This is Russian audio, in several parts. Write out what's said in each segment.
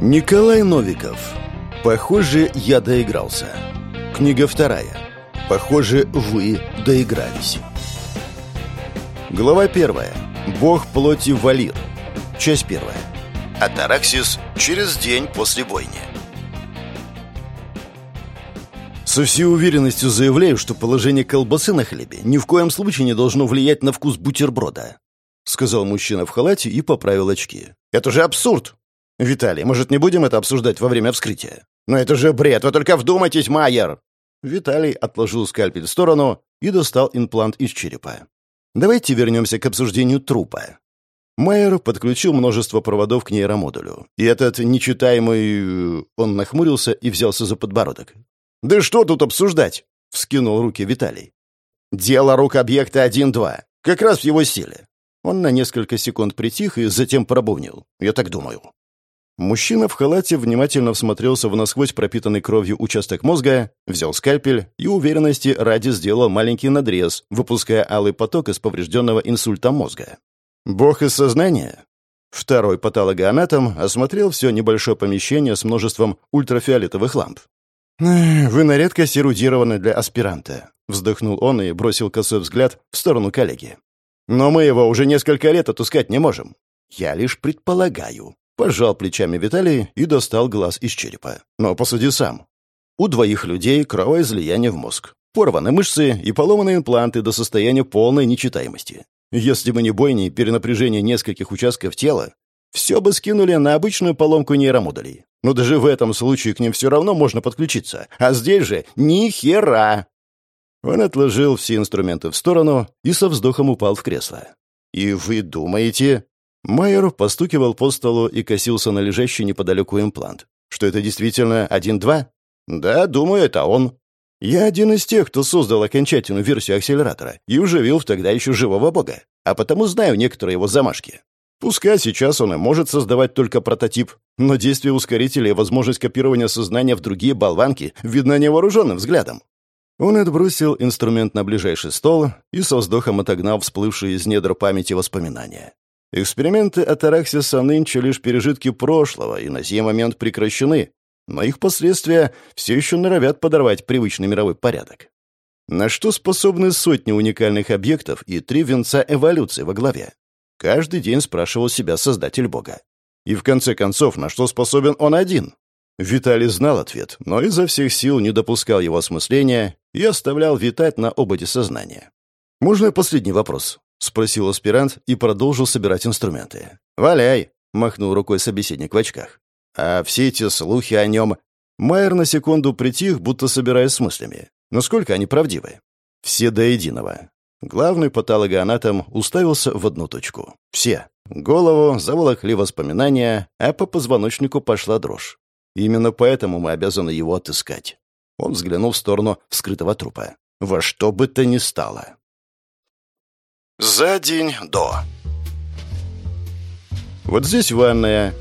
Николай Новиков. Похоже, я доигрался. Книга вторая. Похоже, вы доигрались. Глава первая. Бог плоти Валир. Часть первая. Атараксис через день после бойни. Со всей уверенностью заявляю, что положение колбасы на хлебе ни в коем случае не должно влиять на вкус бутерброда, сказал мужчина в халате и поправил очки. Это же абсурд. «Виталий, может, не будем это обсуждать во время вскрытия?» «Но это же бред! Вы только вдумайтесь, Майер!» Виталий отложил скальпель в сторону и достал имплант из черепа. «Давайте вернемся к обсуждению трупа». Майер подключил множество проводов к нейромодулю. И этот нечитаемый... Он нахмурился и взялся за подбородок. «Да что тут обсуждать?» — вскинул руки Виталий. «Дело рук объекта 1-2. Как раз в его силе». Он на несколько секунд притих и затем пробовнил. «Я так думаю». Мужчина в халате внимательно всмотрелся в насквозь пропитанный кровью участок мозга, взял скальпель и уверенности ради сделал маленький надрез, выпуская алый поток из поврежденного инсульта мозга. Бог из сознания? Второй патологоанатом осмотрел все небольшое помещение с множеством ультрафиолетовых ламп. «Вы на редкость эрудированы для аспиранта», — вздохнул он и бросил косой взгляд в сторону коллеги. «Но мы его уже несколько лет отыскать не можем. Я лишь предполагаю. Пожал плечами Виталий и достал глаз из черепа. Но посуди сам. У двоих людей кровоизлияние в мозг. Порваны мышцы и поломанные импланты до состояния полной нечитаемости. Если бы не бойни перенапряжение нескольких участков тела, все бы скинули на обычную поломку нейромодулей. Но даже в этом случае к ним все равно можно подключиться. А здесь же ни хера! Он отложил все инструменты в сторону и со вздохом упал в кресло. «И вы думаете...» Майер постукивал по столу и косился на лежащий неподалеку имплант. «Что это действительно один-два?» «Да, думаю, это он». «Я один из тех, кто создал окончательную версию акселератора и уживил в тогда еще живого бога, а потому знаю некоторые его замашки. Пускай сейчас он и может создавать только прототип, но действие ускорителя и возможность копирования сознания в другие болванки видно невооруженным взглядом. Он отбросил инструмент на ближайший стол и со вздохом отогнал всплывшие из недр памяти воспоминания. Эксперименты Атараксиса нынче лишь пережитки прошлого и на сей момент прекращены, но их последствия все еще норовят подорвать привычный мировой порядок. На что способны сотни уникальных объектов и три венца эволюции во главе? Каждый день спрашивал себя Создатель Бога. И в конце концов, на что способен он один? Виталий знал ответ, но изо всех сил не допускал его осмысления и оставлял витать на ободе сознания. Можно последний вопрос? — спросил аспирант и продолжил собирать инструменты. «Валяй!» — махнул рукой собеседник в очках. «А все эти слухи о нем...» Майер на секунду притих, будто собираясь с мыслями. Насколько они правдивы? Все до единого. Главный патологоанатом уставился в одну точку. Все. Голову заволокли воспоминания, а по позвоночнику пошла дрожь. Именно поэтому мы обязаны его отыскать. Он взглянул в сторону вскрытого трупа. Во что бы то ни стало. За день до. Вот здесь ванная.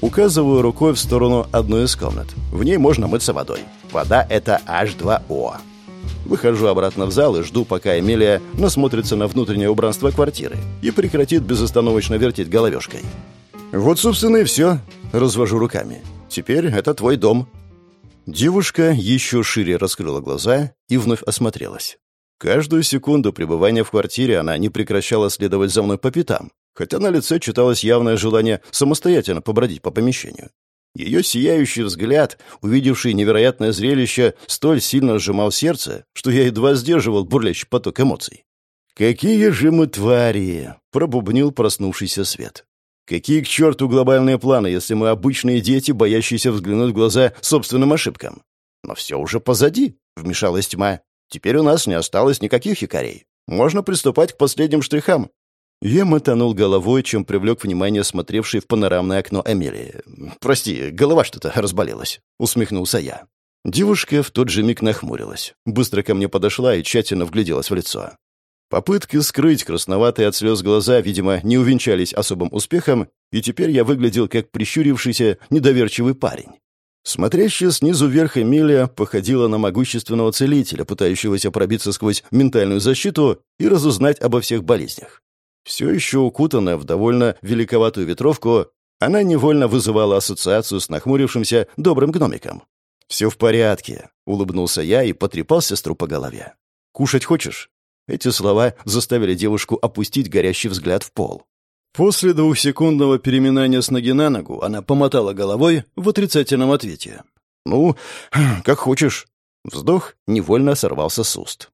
Указываю рукой в сторону одной из комнат. В ней можно мыться водой. Вода — это H2O. Выхожу обратно в зал и жду, пока Эмилия насмотрится на внутреннее убранство квартиры и прекратит безостановочно вертеть головешкой. «Вот, собственно, и все», — развожу руками. «Теперь это твой дом». Девушка еще шире раскрыла глаза и вновь осмотрелась. Каждую секунду пребывания в квартире она не прекращала следовать за мной по пятам, хотя на лице читалось явное желание самостоятельно побродить по помещению. Ее сияющий взгляд, увидевший невероятное зрелище, столь сильно сжимал сердце, что я едва сдерживал бурлящий поток эмоций. «Какие же мы твари!» — пробубнил проснувшийся свет. «Какие к черту глобальные планы, если мы обычные дети, боящиеся взглянуть в глаза собственным ошибкам?» «Но все уже позади», — вмешалась тьма. Теперь у нас не осталось никаких хикарей. Можно приступать к последним штрихам». Я мотанул головой, чем привлек внимание смотревшей в панорамное окно Эмилии. «Прости, голова что-то разболелась», — усмехнулся я. Девушка в тот же миг нахмурилась, быстро ко мне подошла и тщательно вгляделась в лицо. Попытки скрыть красноватые от слез глаза, видимо, не увенчались особым успехом, и теперь я выглядел как прищурившийся, недоверчивый парень. Смотрящая снизу вверх Эмилия походила на могущественного целителя, пытающегося пробиться сквозь ментальную защиту и разузнать обо всех болезнях. Все еще укутанная в довольно великоватую ветровку, Она невольно вызывала ассоциацию с нахмурившимся добрым гномиком. «Все в порядке», — улыбнулся я и потрепал сестру по голове. «Кушать хочешь?» Эти слова заставили девушку опустить горящий взгляд в пол. После двухсекундного переминания с ноги на ногу она помотала головой в отрицательном ответе. «Ну, как хочешь». Вздох невольно сорвался с уст.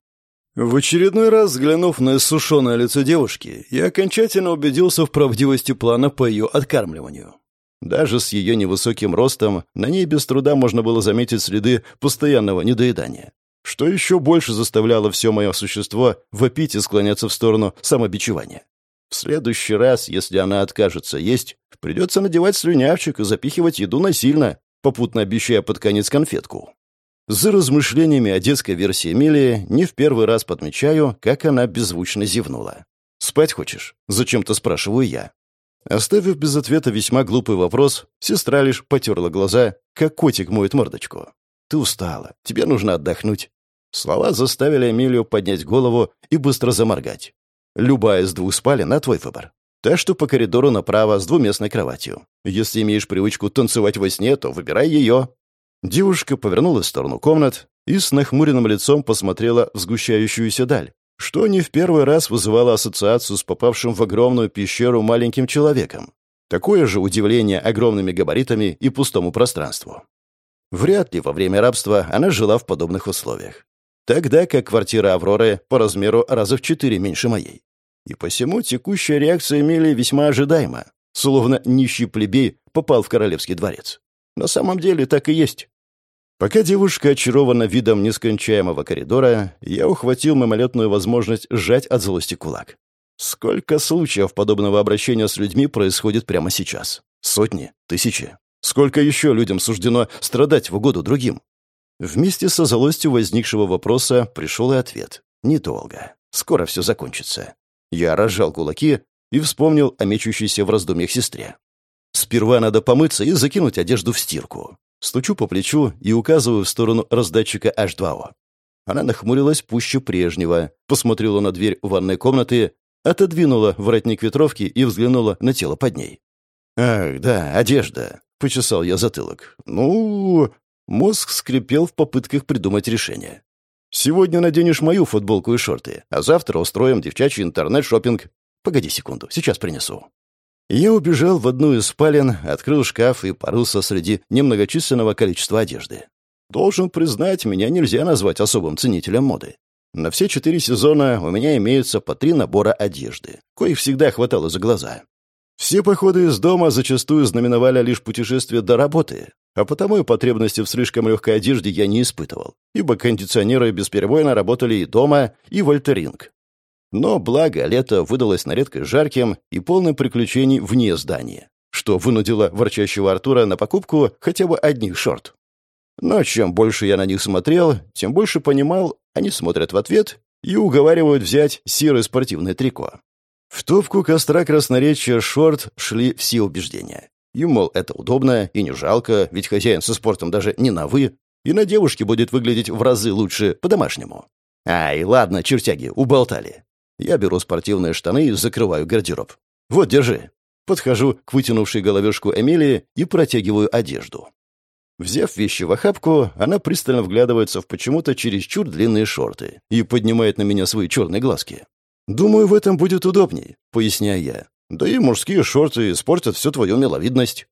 В очередной раз, взглянув на иссушенное лицо девушки, я окончательно убедился в правдивости плана по ее откармливанию. Даже с ее невысоким ростом на ней без труда можно было заметить следы постоянного недоедания. Что еще больше заставляло все мое существо вопить и склоняться в сторону самобичевания. Следующий раз, если она откажется есть, придется надевать слюнявчик и запихивать еду насильно, попутно обещая под конец конфетку. За размышлениями о детской версии Эмилии не в первый раз подмечаю, как она беззвучно зевнула. «Спать хочешь?» — зачем-то спрашиваю я. Оставив без ответа весьма глупый вопрос, сестра лишь потерла глаза, как котик моет мордочку. «Ты устала. Тебе нужно отдохнуть». Слова заставили Эмилию поднять голову и быстро заморгать. «Любая из двух спален на твой выбор. Так что по коридору направо с двуместной кроватью. Если имеешь привычку танцевать во сне, то выбирай ее. Девушка повернулась в сторону комнат и с нахмуренным лицом посмотрела в сгущающуюся даль, что не в первый раз вызывало ассоциацию с попавшим в огромную пещеру маленьким человеком. Такое же удивление огромными габаритами и пустому пространству. Вряд ли во время рабства она жила в подобных условиях. Тогда как квартира Авроры по размеру раза в четыре меньше моей. И посему текущая реакция Эмилии весьма ожидаема, словно нищий плебей попал в королевский дворец. На самом деле так и есть. Пока девушка очарована видом нескончаемого коридора, я ухватил мимолетную возможность сжать от злости кулак. Сколько случаев подобного обращения с людьми происходит прямо сейчас? Сотни? Тысячи? Сколько еще людям суждено страдать в угоду другим? Вместе со злостью возникшего вопроса пришел и ответ. Недолго. Скоро все закончится. Я разжал кулаки и вспомнил о мечущейся в раздумьях сестре. Сперва надо помыться и закинуть одежду в стирку. Стучу по плечу и указываю в сторону раздатчика H2O. Она нахмурилась пуще прежнего, посмотрела на дверь ванной комнаты, отодвинула воротник ветровки и взглянула на тело под ней. «Ах, да, одежда», — почесал я затылок. «Ну...» Мозг скрипел в попытках придумать решение. «Сегодня наденешь мою футболку и шорты, а завтра устроим девчачий интернет-шоппинг. Погоди секунду, сейчас принесу». Я убежал в одну из спален, открыл шкаф и порылся среди немногочисленного количества одежды. Должен признать, меня нельзя назвать особым ценителем моды. На все четыре сезона у меня имеются по три набора одежды, коих всегда хватало за глаза. Все походы из дома зачастую знаменовали лишь путешествие до работы, а потому и потребности в слишком легкой одежде я не испытывал, ибо кондиционеры бесперебойно работали и дома, и в альтеринг. Но благо лето выдалось на редкость жарким и полным приключений вне здания, что вынудило ворчащего Артура на покупку хотя бы одних шорт. Но чем больше я на них смотрел, тем больше понимал, они смотрят в ответ и уговаривают взять серое спортивное трико. В топку костра красноречия шорт шли все убеждения. И, мол, это удобно и не жалко, ведь хозяин со спортом даже не на «вы», и на девушке будет выглядеть в разы лучше по-домашнему. Ай, ладно, чертяги, уболтали. Я беру спортивные штаны и закрываю гардероб. «Вот, держи». Подхожу к вытянувшей головешку Эмилии и протягиваю одежду. Взяв вещи в охапку, она пристально вглядывается в почему-то чересчур длинные шорты и поднимает на меня свои черные глазки. «Думаю, в этом будет удобней», — поясняю я. «Да и мужские шорты испортят всю твою миловидность».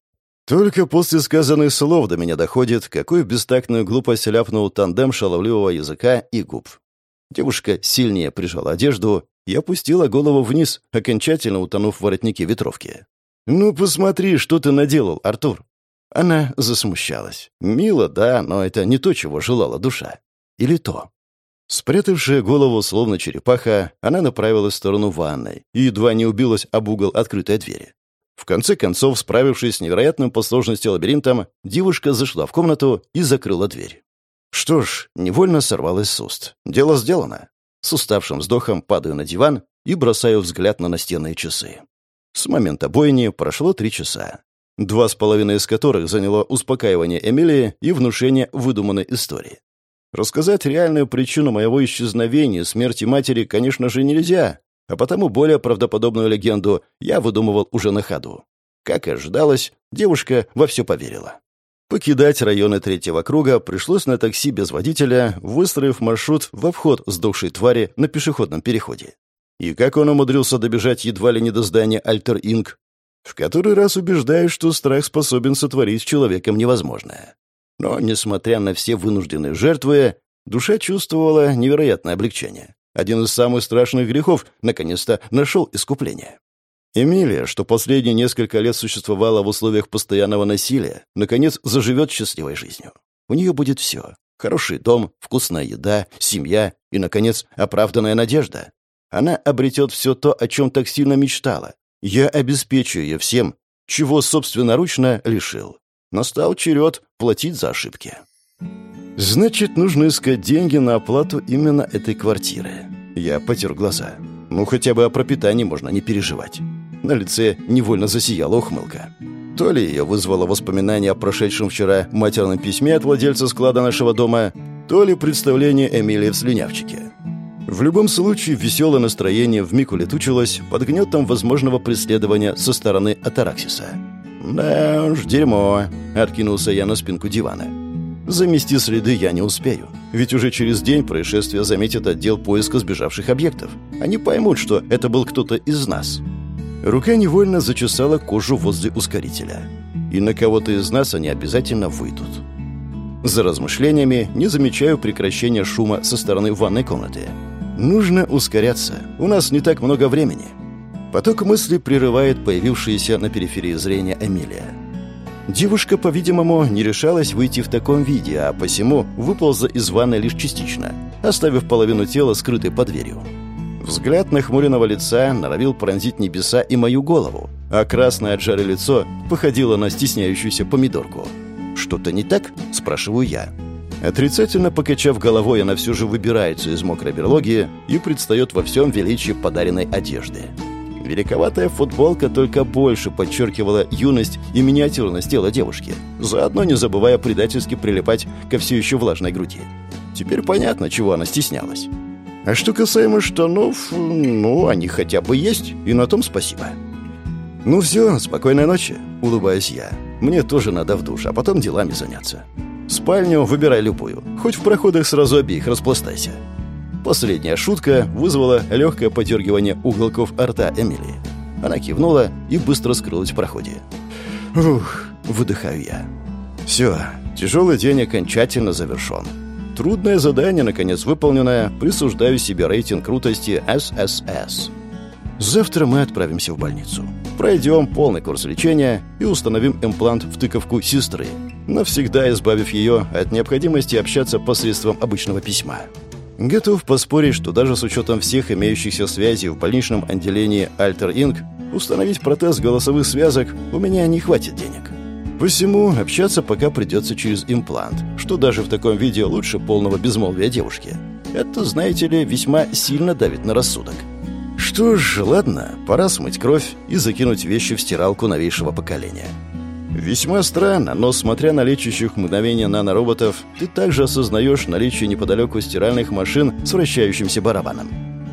Только после сказанных слов до меня доходит, какую бестактную глупость ляпнул тандем шаловливого языка и губ. Девушка сильнее прижала одежду и опустила голову вниз, окончательно утонув в воротнике ветровки. «Ну, посмотри, что ты наделал, Артур!» Она засмущалась. «Мило, да, но это не то, чего желала душа. Или то?» Спрятавшая голову, словно черепаха, она направилась в сторону ванной и едва не убилась об угол открытой двери. В конце концов, справившись с невероятным по сложности лабиринтом, девушка зашла в комнату и закрыла дверь. Что ж, невольно сорвалась с уст. Дело сделано. С уставшим вздохом падаю на диван и бросаю взгляд на настенные часы. С момента бойни прошло три часа. Два с половиной из которых заняло успокаивание Эмилии и внушение выдуманной истории. Рассказать реальную причину моего исчезновения, смерти матери, конечно же, нельзя, а потому более правдоподобную легенду я выдумывал уже на ходу. Как и ожидалось, девушка во все поверила. Покидать районы третьего круга пришлось на такси без водителя, выстроив маршрут в обход сдохшей твари на пешеходном переходе. И как он умудрился добежать едва ли не до здания Альтер Инк, в который раз убеждаюсь, что страх способен сотворить с человеком невозможное. Но, несмотря на все вынужденные жертвы, душа чувствовала невероятное облегчение. Один из самых страшных грехов наконец-то нашел искупление. Эмилия, что последние несколько лет существовала в условиях постоянного насилия, наконец заживет счастливой жизнью. У нее будет все. Хороший дом, вкусная еда, семья и, наконец, оправданная надежда. Она обретет все то, о чем так сильно мечтала. Я обеспечу ее всем, чего собственноручно лишил. Настал черед платить за ошибки. Значит, нужно искать деньги на оплату именно этой квартиры. Я потер глаза. Ну, хотя бы о пропитании можно не переживать. На лице невольно засияла ухмылка. То ли ее вызвало воспоминание о прошедшем вчера матерном письме от владельца склада нашего дома, то ли представление Эмилии в слюнявчике. В любом случае, веселое настроение вмиг улетучилось под гнетом возможного преследования со стороны Атараксиса. «Да уж, дерьмо», — откинулся я на спинку дивана. «Замести следы я не успею, ведь уже через день происшествия заметит отдел поиска сбежавших объектов. Они поймут, что это был кто-то из нас». Рука невольно зачесала кожу возле ускорителя. И на кого-то из нас они обязательно выйдут. За размышлениями не замечаю прекращения шума со стороны ванной комнаты. Нужно ускоряться. У нас не так много времени. Поток мыслей прерывает появившаяся на периферии зрения Эмилия. Девушка, по-видимому, не решалась выйти в таком виде, а посему выползла из ванной лишь частично, оставив половину тела скрытой под дверью. Взгляд нахмуренного лица норовил пронзить небеса и мою голову, а красное от жары лицо походило на стесняющуюся помидорку. «Что-то не так?» – спрашиваю я. Отрицательно покачав головой, она все же выбирается из мокрой берлоги и предстает во всем величии подаренной одежды. Великоватая футболка только больше подчеркивала юность и миниатюрность тела девушки, заодно не забывая предательски прилипать ко все еще влажной груди. Теперь понятно, чего она стеснялась. А что касаемо штанов, ну, они хотя бы есть, и на том спасибо. Ну все, спокойной ночи, улыбаюсь я. Мне тоже надо в душ, а потом делами заняться. Спальню выбирай любую, хоть в проходах сразу обеих распластайся. Последняя шутка вызвала легкое подергивание уголков рта Эмилии. Она кивнула и быстро скрылась в проходе. Ух, выдыхаю я. Все, тяжелый день окончательно завершен. Трудное задание, наконец выполненное, присуждаю себе рейтинг крутости SSS. Завтра мы отправимся в больницу. Пройдем полный курс лечения и установим имплант в тыковку сестры, навсегда избавив ее от необходимости общаться посредством обычного письма. Готов поспорить, что даже с учетом всех имеющихся связей в больничном отделении Alter Inc. установить протез голосовых связок у меня не хватит денег. Посему общаться пока придется через имплант, что даже в таком виде лучше полного безмолвия девушки. Это, знаете ли, весьма сильно давит на рассудок. Что ж, ладно, пора смыть кровь и закинуть вещи в стиралку новейшего поколения. Весьма странно, но смотря на лечащих мгновения нанороботов, ты также осознаешь наличие неподалеку стиральных машин с вращающимся барабаном.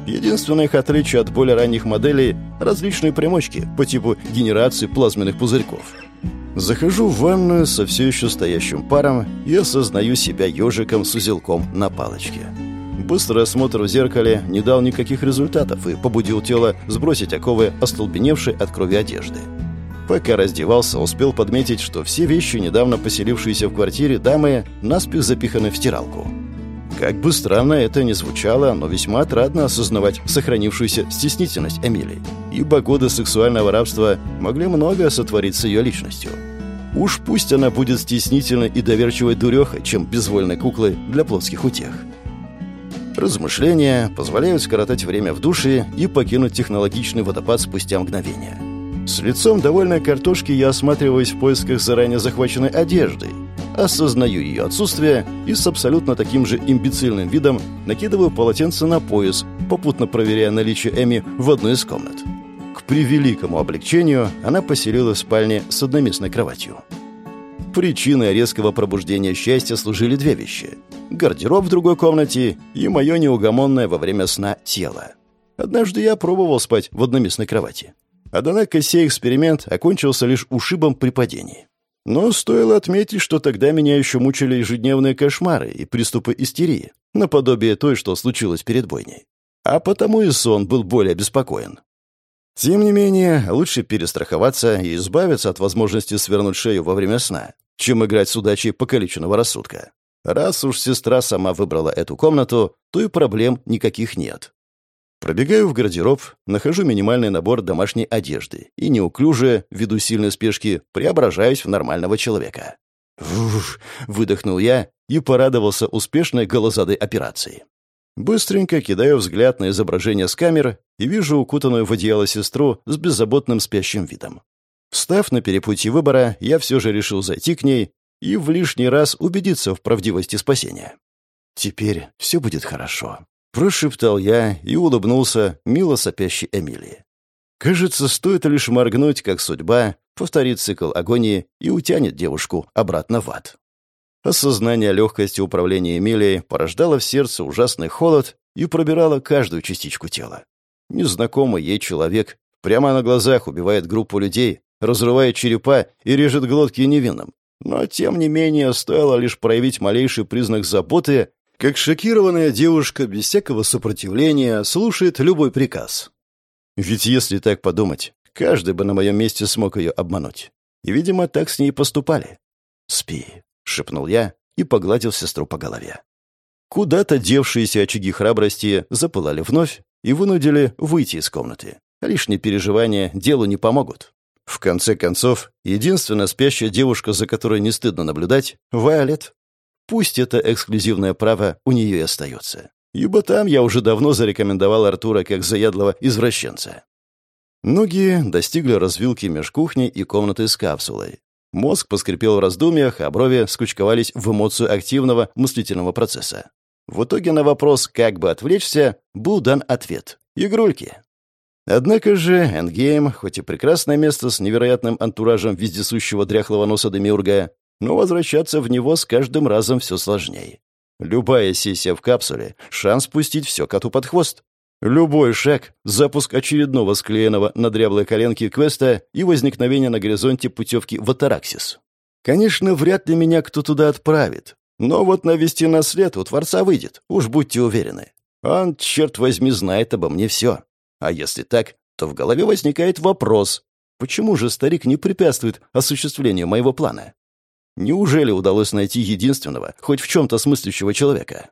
Единственное их отличие от более ранних моделей – различные примочки по типу генерации плазменных пузырьков – Захожу в ванную со все еще стоящим паром и осознаю себя ежиком с узелком на палочке. Быстрый осмотр в зеркале не дал никаких результатов и побудил тело сбросить оковы остолбеневшей от крови одежды. Пока раздевался, успел подметить, что все вещи, недавно поселившиеся в квартире дамы, наспех запиханы в стиралку. Как бы странно это ни звучало, но весьма отрадно осознавать сохранившуюся стеснительность Эмилии, ибо годы сексуального рабства могли многое сотворить с ее личностью. Уж пусть она будет стеснительной и доверчивой дурехой, чем безвольной куклой для плотских утех. Размышления позволяют скоротать время в душе и покинуть технологичный водопад спустя мгновение. С лицом довольной картошки я осматриваюсь в поисках заранее захваченной одежды осознаю ее отсутствие и с абсолютно таким же имбецильным видом накидываю полотенце на пояс, попутно проверяя наличие Эми в одной из комнат. К превеликому облегчению она поселилась в спальне с одноместной кроватью. Причиной резкого пробуждения счастья служили две вещи. Гардероб в другой комнате и мое неугомонное во время сна тело. Однажды я пробовал спать в одноместной кровати. Однако сей эксперимент окончился лишь ушибом при падении. Но стоило отметить, что тогда меня еще мучили ежедневные кошмары и приступы истерии, наподобие той, что случилось перед бойней. А потому и сон был более беспокоен. Тем не менее, лучше перестраховаться и избавиться от возможности свернуть шею во время сна, чем играть с удачей покалеченного рассудка. Раз уж сестра сама выбрала эту комнату, то и проблем никаких нет. Пробегаю в гардероб, нахожу минимальный набор домашней одежды и неуклюже, ввиду сильной спешки, преображаюсь в нормального человека. «Уф!» — выдохнул я и порадовался успешной голозадой операции. Быстренько кидаю взгляд на изображение с камер и вижу укутанную в одеяло сестру с беззаботным спящим видом. Встав на перепутье выбора, я все же решил зайти к ней и в лишний раз убедиться в правдивости спасения. «Теперь все будет хорошо», — прошептал я и улыбнулся мило сопящей Эмилии. Кажется, стоит лишь моргнуть, как судьба повторит цикл агонии и утянет девушку обратно в ад. Осознание легкости управления Эмилией порождало в сердце ужасный холод и пробирало каждую частичку тела. Незнакомый ей человек прямо на глазах убивает группу людей, разрывает черепа и режет глотки невинным. Но, тем не менее, стоило лишь проявить малейший признак заботы, как шокированная девушка без всякого сопротивления слушает любой приказ. Ведь если так подумать, каждый бы на моем месте смог ее обмануть. И, видимо, так с ней поступали. «Спи», — шепнул я и погладил сестру по голове. Куда-то девшиеся очаги храбрости запылали вновь и вынудили выйти из комнаты. Лишние переживания делу не помогут. В конце концов, единственная спящая девушка, за которой не стыдно наблюдать — Вайолет. Пусть это эксклюзивное право у нее и остается. Ибо там я уже давно зарекомендовал Артура как заядлого извращенца. Ноги достигли развилки меж кухней и комнатой с капсулой. Мозг поскрипел в раздумьях, а брови скучковались в эмоцию активного мыслительного процесса. В итоге на вопрос «как бы отвлечься» был дан ответ «игрульки». Однако же Эндгейм, хоть и прекрасное место с невероятным антуражем вездесущего дряхлого носа Демиурга, но возвращаться в него с каждым разом все сложнее. Любая сессия в капсуле — шанс пустить все коту под хвост. Любой шаг — запуск очередного склеенного на дряблой коленке квеста и возникновение на горизонте путевки в Атараксис. Конечно, вряд ли меня кто туда отправит, но вот навести на у Творца выйдет, уж будьте уверены. Он, черт возьми, знает обо мне все. А если так, то в голове возникает вопрос, почему же старик не препятствует осуществлению моего плана? Неужели удалось найти единственного, хоть в чем-то смыслящего человека?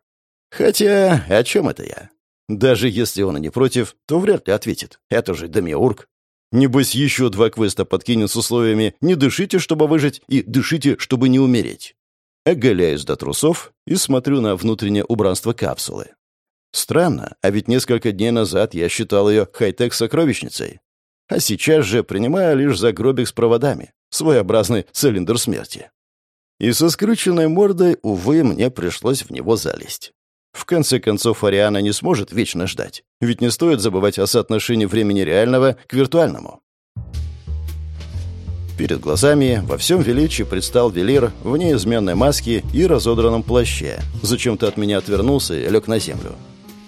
Хотя, о чем это я? Даже если он и не против, то вряд ли ответит. Это же Демиург. Небось, еще два квеста подкинет с условиями «не дышите, чтобы выжить» и «дышите, чтобы не умереть». Оголяюсь до трусов и смотрю на внутреннее убранство капсулы. Странно, а ведь несколько дней назад я считал ее хай-тек сокровищницей. А сейчас же принимаю лишь за гробик с проводами, своеобразный цилиндр смерти. И со скрюченной мордой, увы, мне пришлось в него залезть. В конце концов, Ариана не сможет вечно ждать. Ведь не стоит забывать о соотношении времени реального к виртуальному. Перед глазами во всем величии предстал Велир в неизменной маске и разодранном плаще. Зачем-то от меня отвернулся и лег на землю.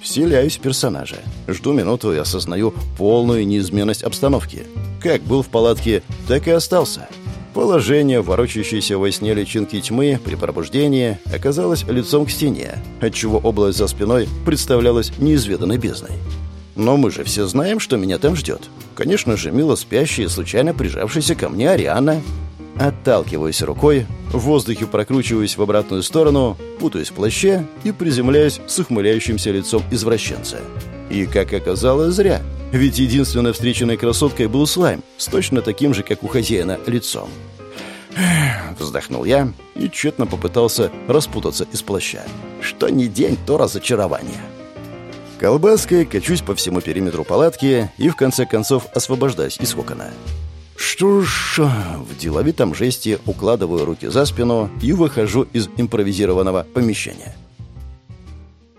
Вселяюсь в персонажа. Жду минуту и осознаю полную неизменность обстановки. Как был в палатке, так и остался. Положение, ворочающейся во сне личинки тьмы при пробуждении, оказалось лицом к стене, отчего область за спиной представлялась неизведанной бездной. Но мы же все знаем, что меня там ждет. Конечно же, мило спящая и случайно прижавшаяся ко мне Ариана. Отталкиваюсь рукой, в воздухе прокручиваюсь в обратную сторону, путаюсь в плаще и приземляюсь с ухмыляющимся лицом извращенца. И, как оказалось, зря. Ведь единственной встреченной красоткой был слайм, с точно таким же, как у хозяина, лицом. Вздохнул я и тщетно попытался распутаться из плаща. Что ни день, то разочарование. Колбаской качусь по всему периметру палатки и в конце концов освобождаюсь из кокона. Что ж, в деловитом жесте укладываю руки за спину и выхожу из импровизированного помещения.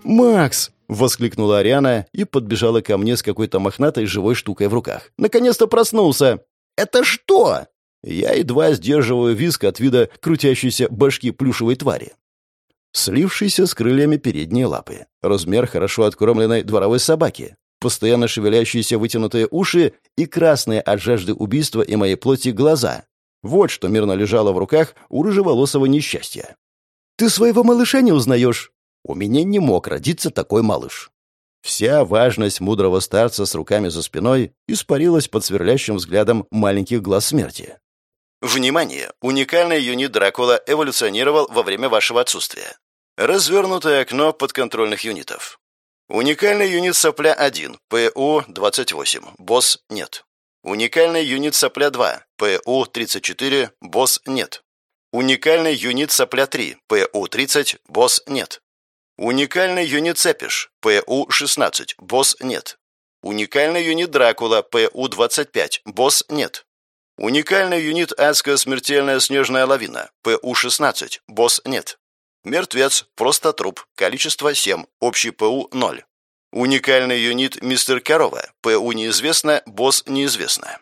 «Макс!» — воскликнула Ариана и подбежала ко мне с какой-то мохнатой живой штукой в руках. «Наконец-то проснулся!» «Это что?» Я едва сдерживаю виск от вида крутящейся башки плюшевой твари слившийся с крыльями передние лапы, размер хорошо откормленной дворовой собаки, постоянно шевелящиеся вытянутые уши и красные от жажды убийства и моей плоти глаза. Вот что мирно лежало в руках у рыжеволосого несчастья. «Ты своего малыша не узнаешь?» У меня не мог родиться такой малыш. Вся важность мудрого старца с руками за спиной испарилась под сверлящим взглядом маленьких глаз смерти. Внимание! Уникальный юнит Дракула эволюционировал во время вашего отсутствия. Развернутое окно подконтрольных юнитов. Уникальный юнит Сопля-1, ПУ-28, босс нет. Уникальный юнит Сопля-2, ПУ-34, босс нет. Уникальный юнит Сопля-3, ПУ-30, босс нет. Уникальный юнит Цепиш, ПУ-16, босс нет. Уникальный юнит Дракула, ПУ-25, босс нет. Уникальный юнит Адская смертельная снежная лавина, ПУ-16, босс нет. Мертвец, просто труп, количество 7, общий ПУ 0. Уникальный юнит Мистер Корова, ПУ неизвестно, босс неизвестно.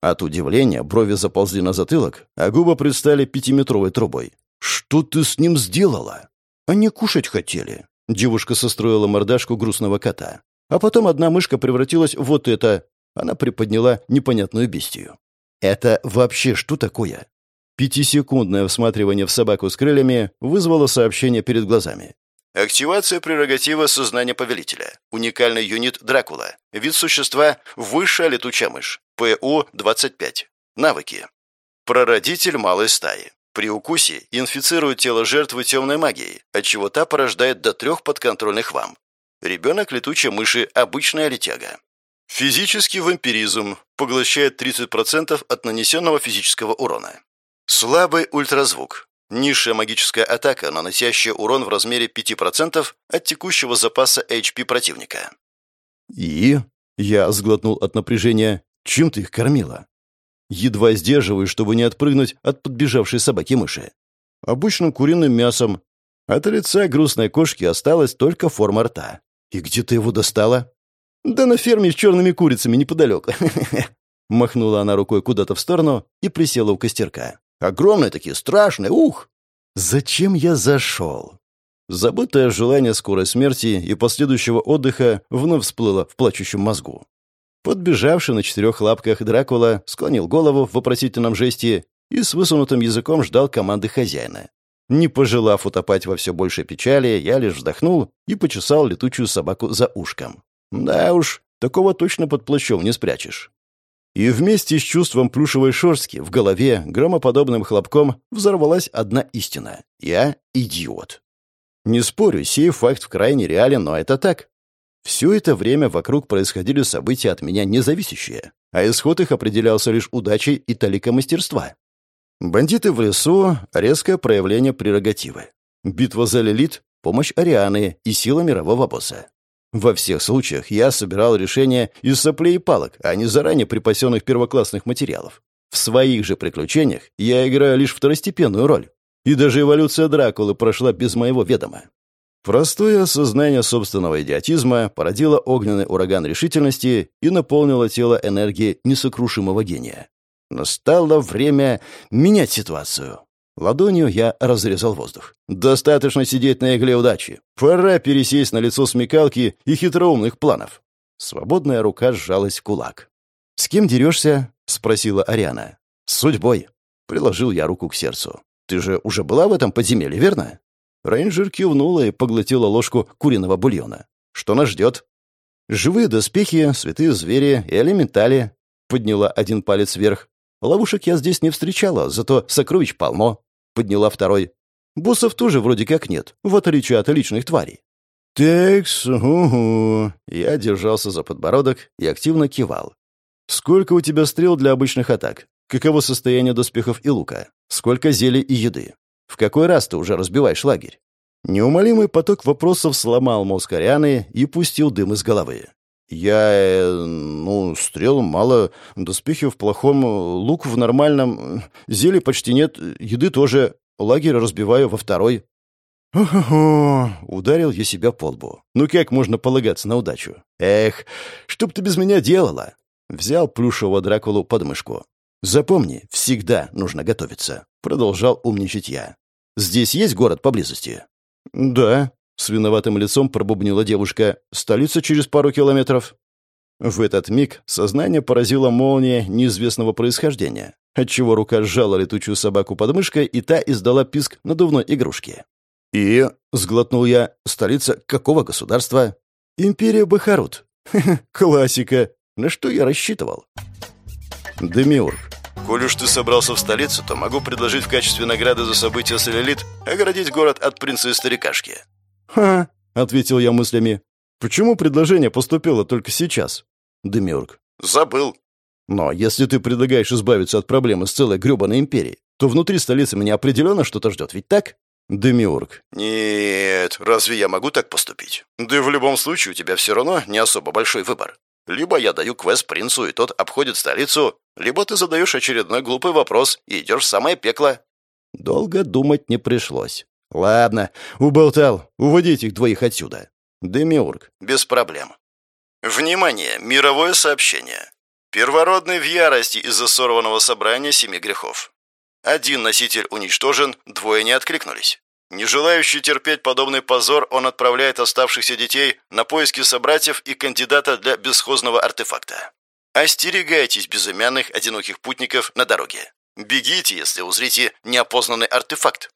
От удивления брови заползли на затылок, а губы предстали пятиметровой трубой. «Что ты с ним сделала?» Они кушать хотели. Девушка состроила мордашку грустного кота. А потом одна мышка превратилась в вот это. Она приподняла непонятную бестию. Это вообще что такое? Пятисекундное всматривание в собаку с крыльями вызвало сообщение перед глазами. Активация прерогатива сознания повелителя. Уникальный юнит Дракула. Вид существа – высшая летучая мышь. ПУ-25. Навыки. Прародитель малой стаи. При укусе инфицирует тело жертвы темной магией, отчего та порождает до трех подконтрольных вам. Ребенок летучей мыши – обычная летяга. Физический вампиризм поглощает 30% от нанесенного физического урона. Слабый ультразвук. Низшая магическая атака, наносящая урон в размере 5% от текущего запаса HP противника. «И?» – я сглотнул от напряжения. «Чем ты их кормила?» Едва сдерживаюсь, чтобы не отпрыгнуть от подбежавшей собаки-мыши. Обычным куриным мясом. От лица грустной кошки осталась только форма рта. И где ты его достала? Да на ферме с черными курицами неподалеку. Махнула она рукой куда-то в сторону и присела у костерка. Огромные такие, страшные, ух! Зачем я зашел? Забытое желание скорой смерти и последующего отдыха вновь всплыло в плачущем мозгу. Подбежавший на четырех лапках Дракула склонил голову в вопросительном жесте и с высунутым языком ждал команды хозяина. Не пожелав утопать во все большей печали, я лишь вздохнул и почесал летучую собаку за ушком. Да уж, такого точно под плащом не спрячешь. И вместе с чувством плюшевой шерстки в голове громоподобным хлопком взорвалась одна истина. Я идиот. Не спорю, сей факт крайне реален, но это так. Все это время вокруг происходили события от меня независящие, а исход их определялся лишь удачей и толикой мастерства. Бандиты в лесу — резкое проявление прерогативы. Битва за Лилит — помощь Арианы и сила мирового босса. Во всех случаях я собирал решения из соплей и палок, а не заранее припасенных первоклассных материалов. В своих же приключениях я играю лишь второстепенную роль. И даже эволюция Дракулы прошла без моего ведома. Простое осознание собственного идиотизма породило огненный ураган решительности и наполнило тело энергией несокрушимого гения. Настало время менять ситуацию. Ладонью я разрезал воздух. «Достаточно сидеть на игле удачи. Пора пересесть на лицо смекалки и хитроумных планов». Свободная рука сжалась в кулак. «С кем дерешься?» — спросила Ариана. «С судьбой». Приложил я руку к сердцу. «Ты же уже была в этом подземелье, верно?» Рейнджер кивнула и поглотила ложку куриного бульона. «Что нас ждет?» «Живые доспехи, святые звери и элементали», — подняла один палец вверх. «Ловушек я здесь не встречала, зато сокровищ полно», — подняла второй. «Боссов тоже вроде как нет, в отличие от личных тварей». «Текс, угу». Я держался за подбородок и активно кивал. «Сколько у тебя стрел для обычных атак? Каково состояние доспехов и лука? Сколько зелий и еды? В какой раз ты уже разбиваешь лагерь?» Неумолимый поток вопросов сломал мозг Арианы и пустил дым из головы. «Я... Э, ну, стрел мало, доспехи в плохом, лук в нормальном, зелий почти нет, еды тоже, лагерь разбиваю во второй». «Ого!» — ударил я себя по лбу. «Ну как можно полагаться на удачу? Эх, что б ты без меня делала?» Взял плюшевого Дракулу под мышку. «Запомни, всегда нужно готовиться», — продолжал умничать я. «Здесь есть город поблизости?» «Да», — с виноватым лицом пробубнила девушка. «Столица через пару километров». В этот миг сознание поразило молния неизвестного происхождения, отчего рука сжала летучую собаку под мышкой, и та издала писк надувной игрушки. «И...» — сглотнул я. «Столица какого государства?» «Империя Бахарут». классика. На что я рассчитывал?» «Демиург, коль уж ты собрался в столицу, то могу предложить в качестве награды за события с Элилит оградить город от принца и старикашки». «Ха!» — ответил я мыслями. «Почему предложение поступило только сейчас?» Демиург. «Забыл». «Но если ты предлагаешь избавиться от проблемы с целой гребаной империей, то внутри столицы меня определенно что-то ждет, ведь так?» Демиург. «Нет, разве я могу так поступить? Да в любом случае у тебя все равно не особо большой выбор. Либо я даю квест принцу, и тот обходит столицу, либо ты задаешь очередной глупый вопрос и идешь в самое пекло». Долго думать не пришлось. «Ладно, уболтал. Уводите их двоих отсюда». Демиург. «Без проблем». «Внимание! Мировое сообщение. Первородный в ярости из-за сорванного собрания семи грехов. Один носитель уничтожен, двое не откликнулись. Не желающий терпеть подобный позор, он отправляет оставшихся детей на поиски собратьев и кандидата для бесхозного артефакта. Остерегайтесь безымянных одиноких путников на дороге. Бегите, если узрите неопознанный артефакт.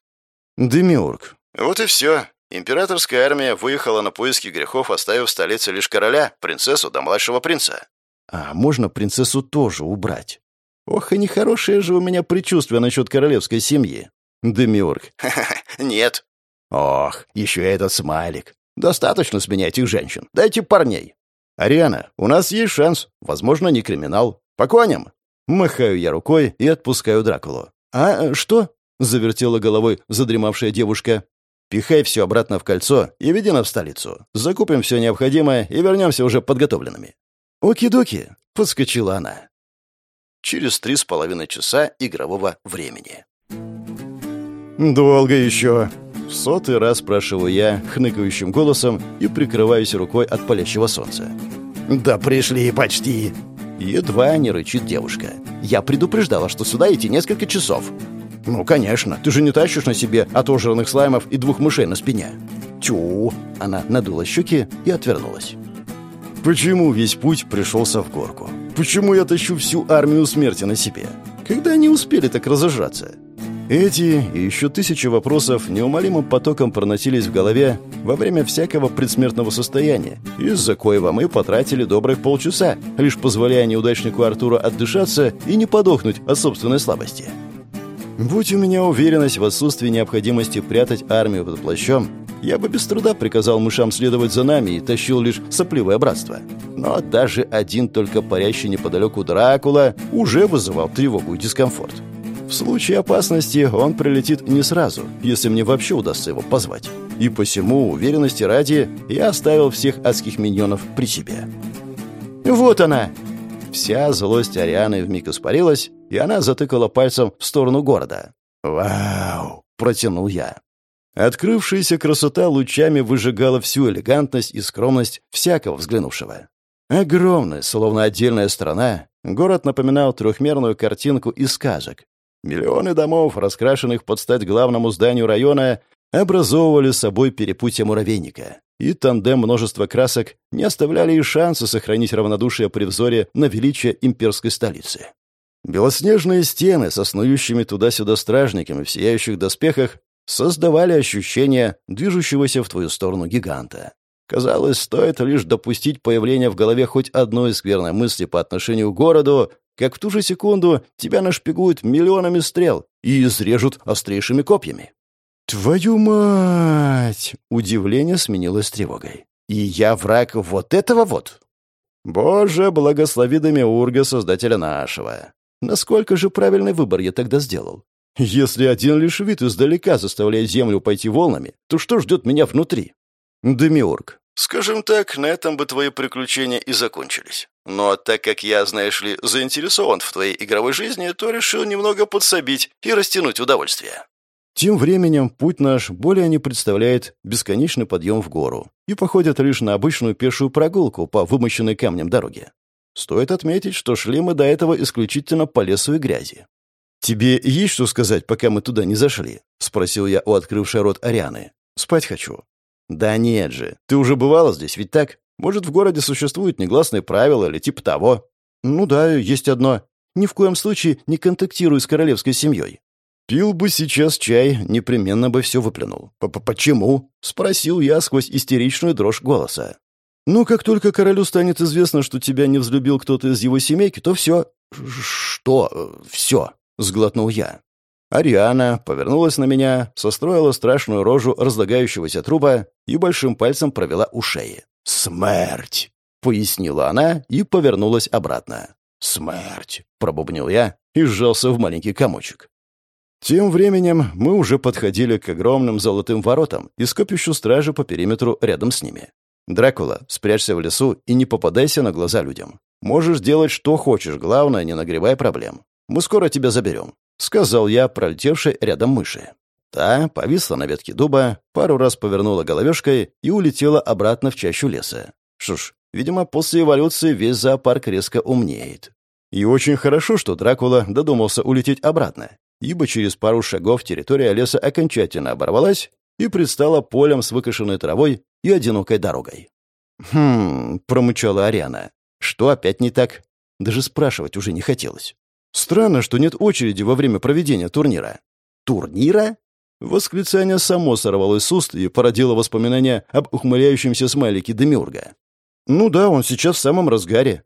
Демиург. Вот и все. Императорская армия выехала на поиски грехов, оставив в столице лишь короля, принцессу да младшего принца. А можно принцессу тоже убрать? Ох, и нехорошее же у меня предчувствие насчет королевской семьи. Демиург. нет. Ох, еще этот смайлик. Достаточно с меня этих женщин. Дайте парней. Ариана, у нас есть шанс. Возможно, не криминал. По коням. Махаю я рукой и отпускаю Дракулу. «А что?» — завертела головой задремавшая девушка. «Пихай все обратно в кольцо и веди нас в столицу. Закупим все необходимое и вернемся уже подготовленными». «Оки-доки», — подскочила она через три с половиной часа игрового времени. «Долго еще?» В сотый раз спрашиваю я хныкающим голосом и прикрываюсь рукой от палящего солнца. «Да пришли почти!» Едва не рычит девушка. «Я предупреждала, что сюда идти несколько часов». «Ну, конечно, ты же не тащишь на себе отожранных слаймов и двух мышей на спине». «Тю!» Она надула щеки и отвернулась. Почему весь путь пришелся в горку? Почему я тащу всю армию смерти на себе? Когда они успели так разожраться? Эти и еще тысячи вопросов неумолимым потоком проносились в голове во время всякого предсмертного состояния, из-за коего мы потратили добрых полчаса, лишь позволяя неудачнику Артуру отдышаться и не подохнуть от собственной слабости. Будь у меня уверенность в отсутствии необходимости прятать армию под плащом, я бы без труда приказал мышам следовать за нами и тащил лишь сопливое братство. Но даже один только парящий неподалеку Дракула уже вызывал тревогу и дискомфорт. В случае опасности он прилетит не сразу, если мне вообще удастся его позвать. И посему, уверенности ради, я оставил всех адских миньонов при себе. «Вот она!» Вся злость Арианы вмиг испарилась, и она затыкала пальцем в сторону города. «Вау!» — протянул я. Открывшаяся красота лучами выжигала всю элегантность и скромность всякого взглянувшего. Огромный, словно отдельная страна, город напоминал трехмерную картинку из сказок. Миллионы домов, раскрашенных под стать главному зданию района, образовывали собой перепутье муравейника, и тандем множества красок не оставляли и шанса сохранить равнодушие при взоре на величие имперской столицы. Белоснежные стены со снующими туда-сюда стражниками в сияющих доспехах создавали ощущение движущегося в твою сторону гиганта. Казалось, стоит лишь допустить появление в голове хоть одной скверной мысли по отношению к городу, как в ту же секунду тебя нашпигуют миллионами стрел и изрежут острейшими копьями. «Твою мать!» — удивление сменилось тревогой. «И я враг вот этого вот!» «Боже, благослови Демиурга, создателя нашего!» Насколько же правильный выбор я тогда сделал? Если один лишь вид издалека заставляет Землю пойти волнами, то что ждет меня внутри? Демиург. Скажем так, на этом бы твои приключения и закончились. Но так как я, знаешь ли, заинтересован в твоей игровой жизни, то решил немного подсобить и растянуть удовольствие. Тем временем путь наш более не представляет бесконечный подъем в гору и походит лишь на обычную пешую прогулку по вымощенной камнем дороге. Стоит отметить, что шли мы до этого исключительно по лесу и грязи. «Тебе есть что сказать, пока мы туда не зашли?» — спросил я у открывшей рот Арианы. «Спать хочу». «Да нет же, ты уже бывала здесь, ведь так? Может, в городе существуют негласные правила или типа того?» «Ну да, есть одно. Ни в коем случае не контактируй с королевской семьей». «Пил бы сейчас чай, непременно бы все выплюнул. П -п «Почему?» — спросил я сквозь истеричную дрожь голоса. «Ну, как только королю станет известно, что тебя не взлюбил кто-то из его семейки, то все». «Что все?» — сглотнул я. Ариана повернулась на меня, состроила страшную рожу разлагающегося трупа и большим пальцем провела у шеи. «Смерть!» — пояснила она и повернулась обратно. «Смерть!» — пробубнил я и сжался в маленький комочек. Тем временем мы уже подходили к огромным золотым воротам и скопищу стражи по периметру рядом с ними. «Дракула, спрячься в лесу и не попадайся на глаза людям. Можешь делать, что хочешь, главное, не нагревай проблем. Мы скоро тебя заберем», — сказал я, пролетевшей рядом мыши. Та повисла на ветке дуба, пару раз повернула головешкой и улетела обратно в чащу леса. Что ж, видимо, после эволюции весь зоопарк резко умнеет. И очень хорошо, что Дракула додумался улететь обратно, ибо через пару шагов территория леса окончательно оборвалась и предстала полем с выкошенной травой и одинокой дорогой. «Хм...» — промычала Ариана. «Что опять не так?» Даже спрашивать уже не хотелось. «Странно, что нет очереди во время проведения турнира». «Турнира?» Восклицание само сорвалось с уст и породило воспоминания об ухмыляющемся смайлике Демиурга. «Ну да, он сейчас в самом разгаре».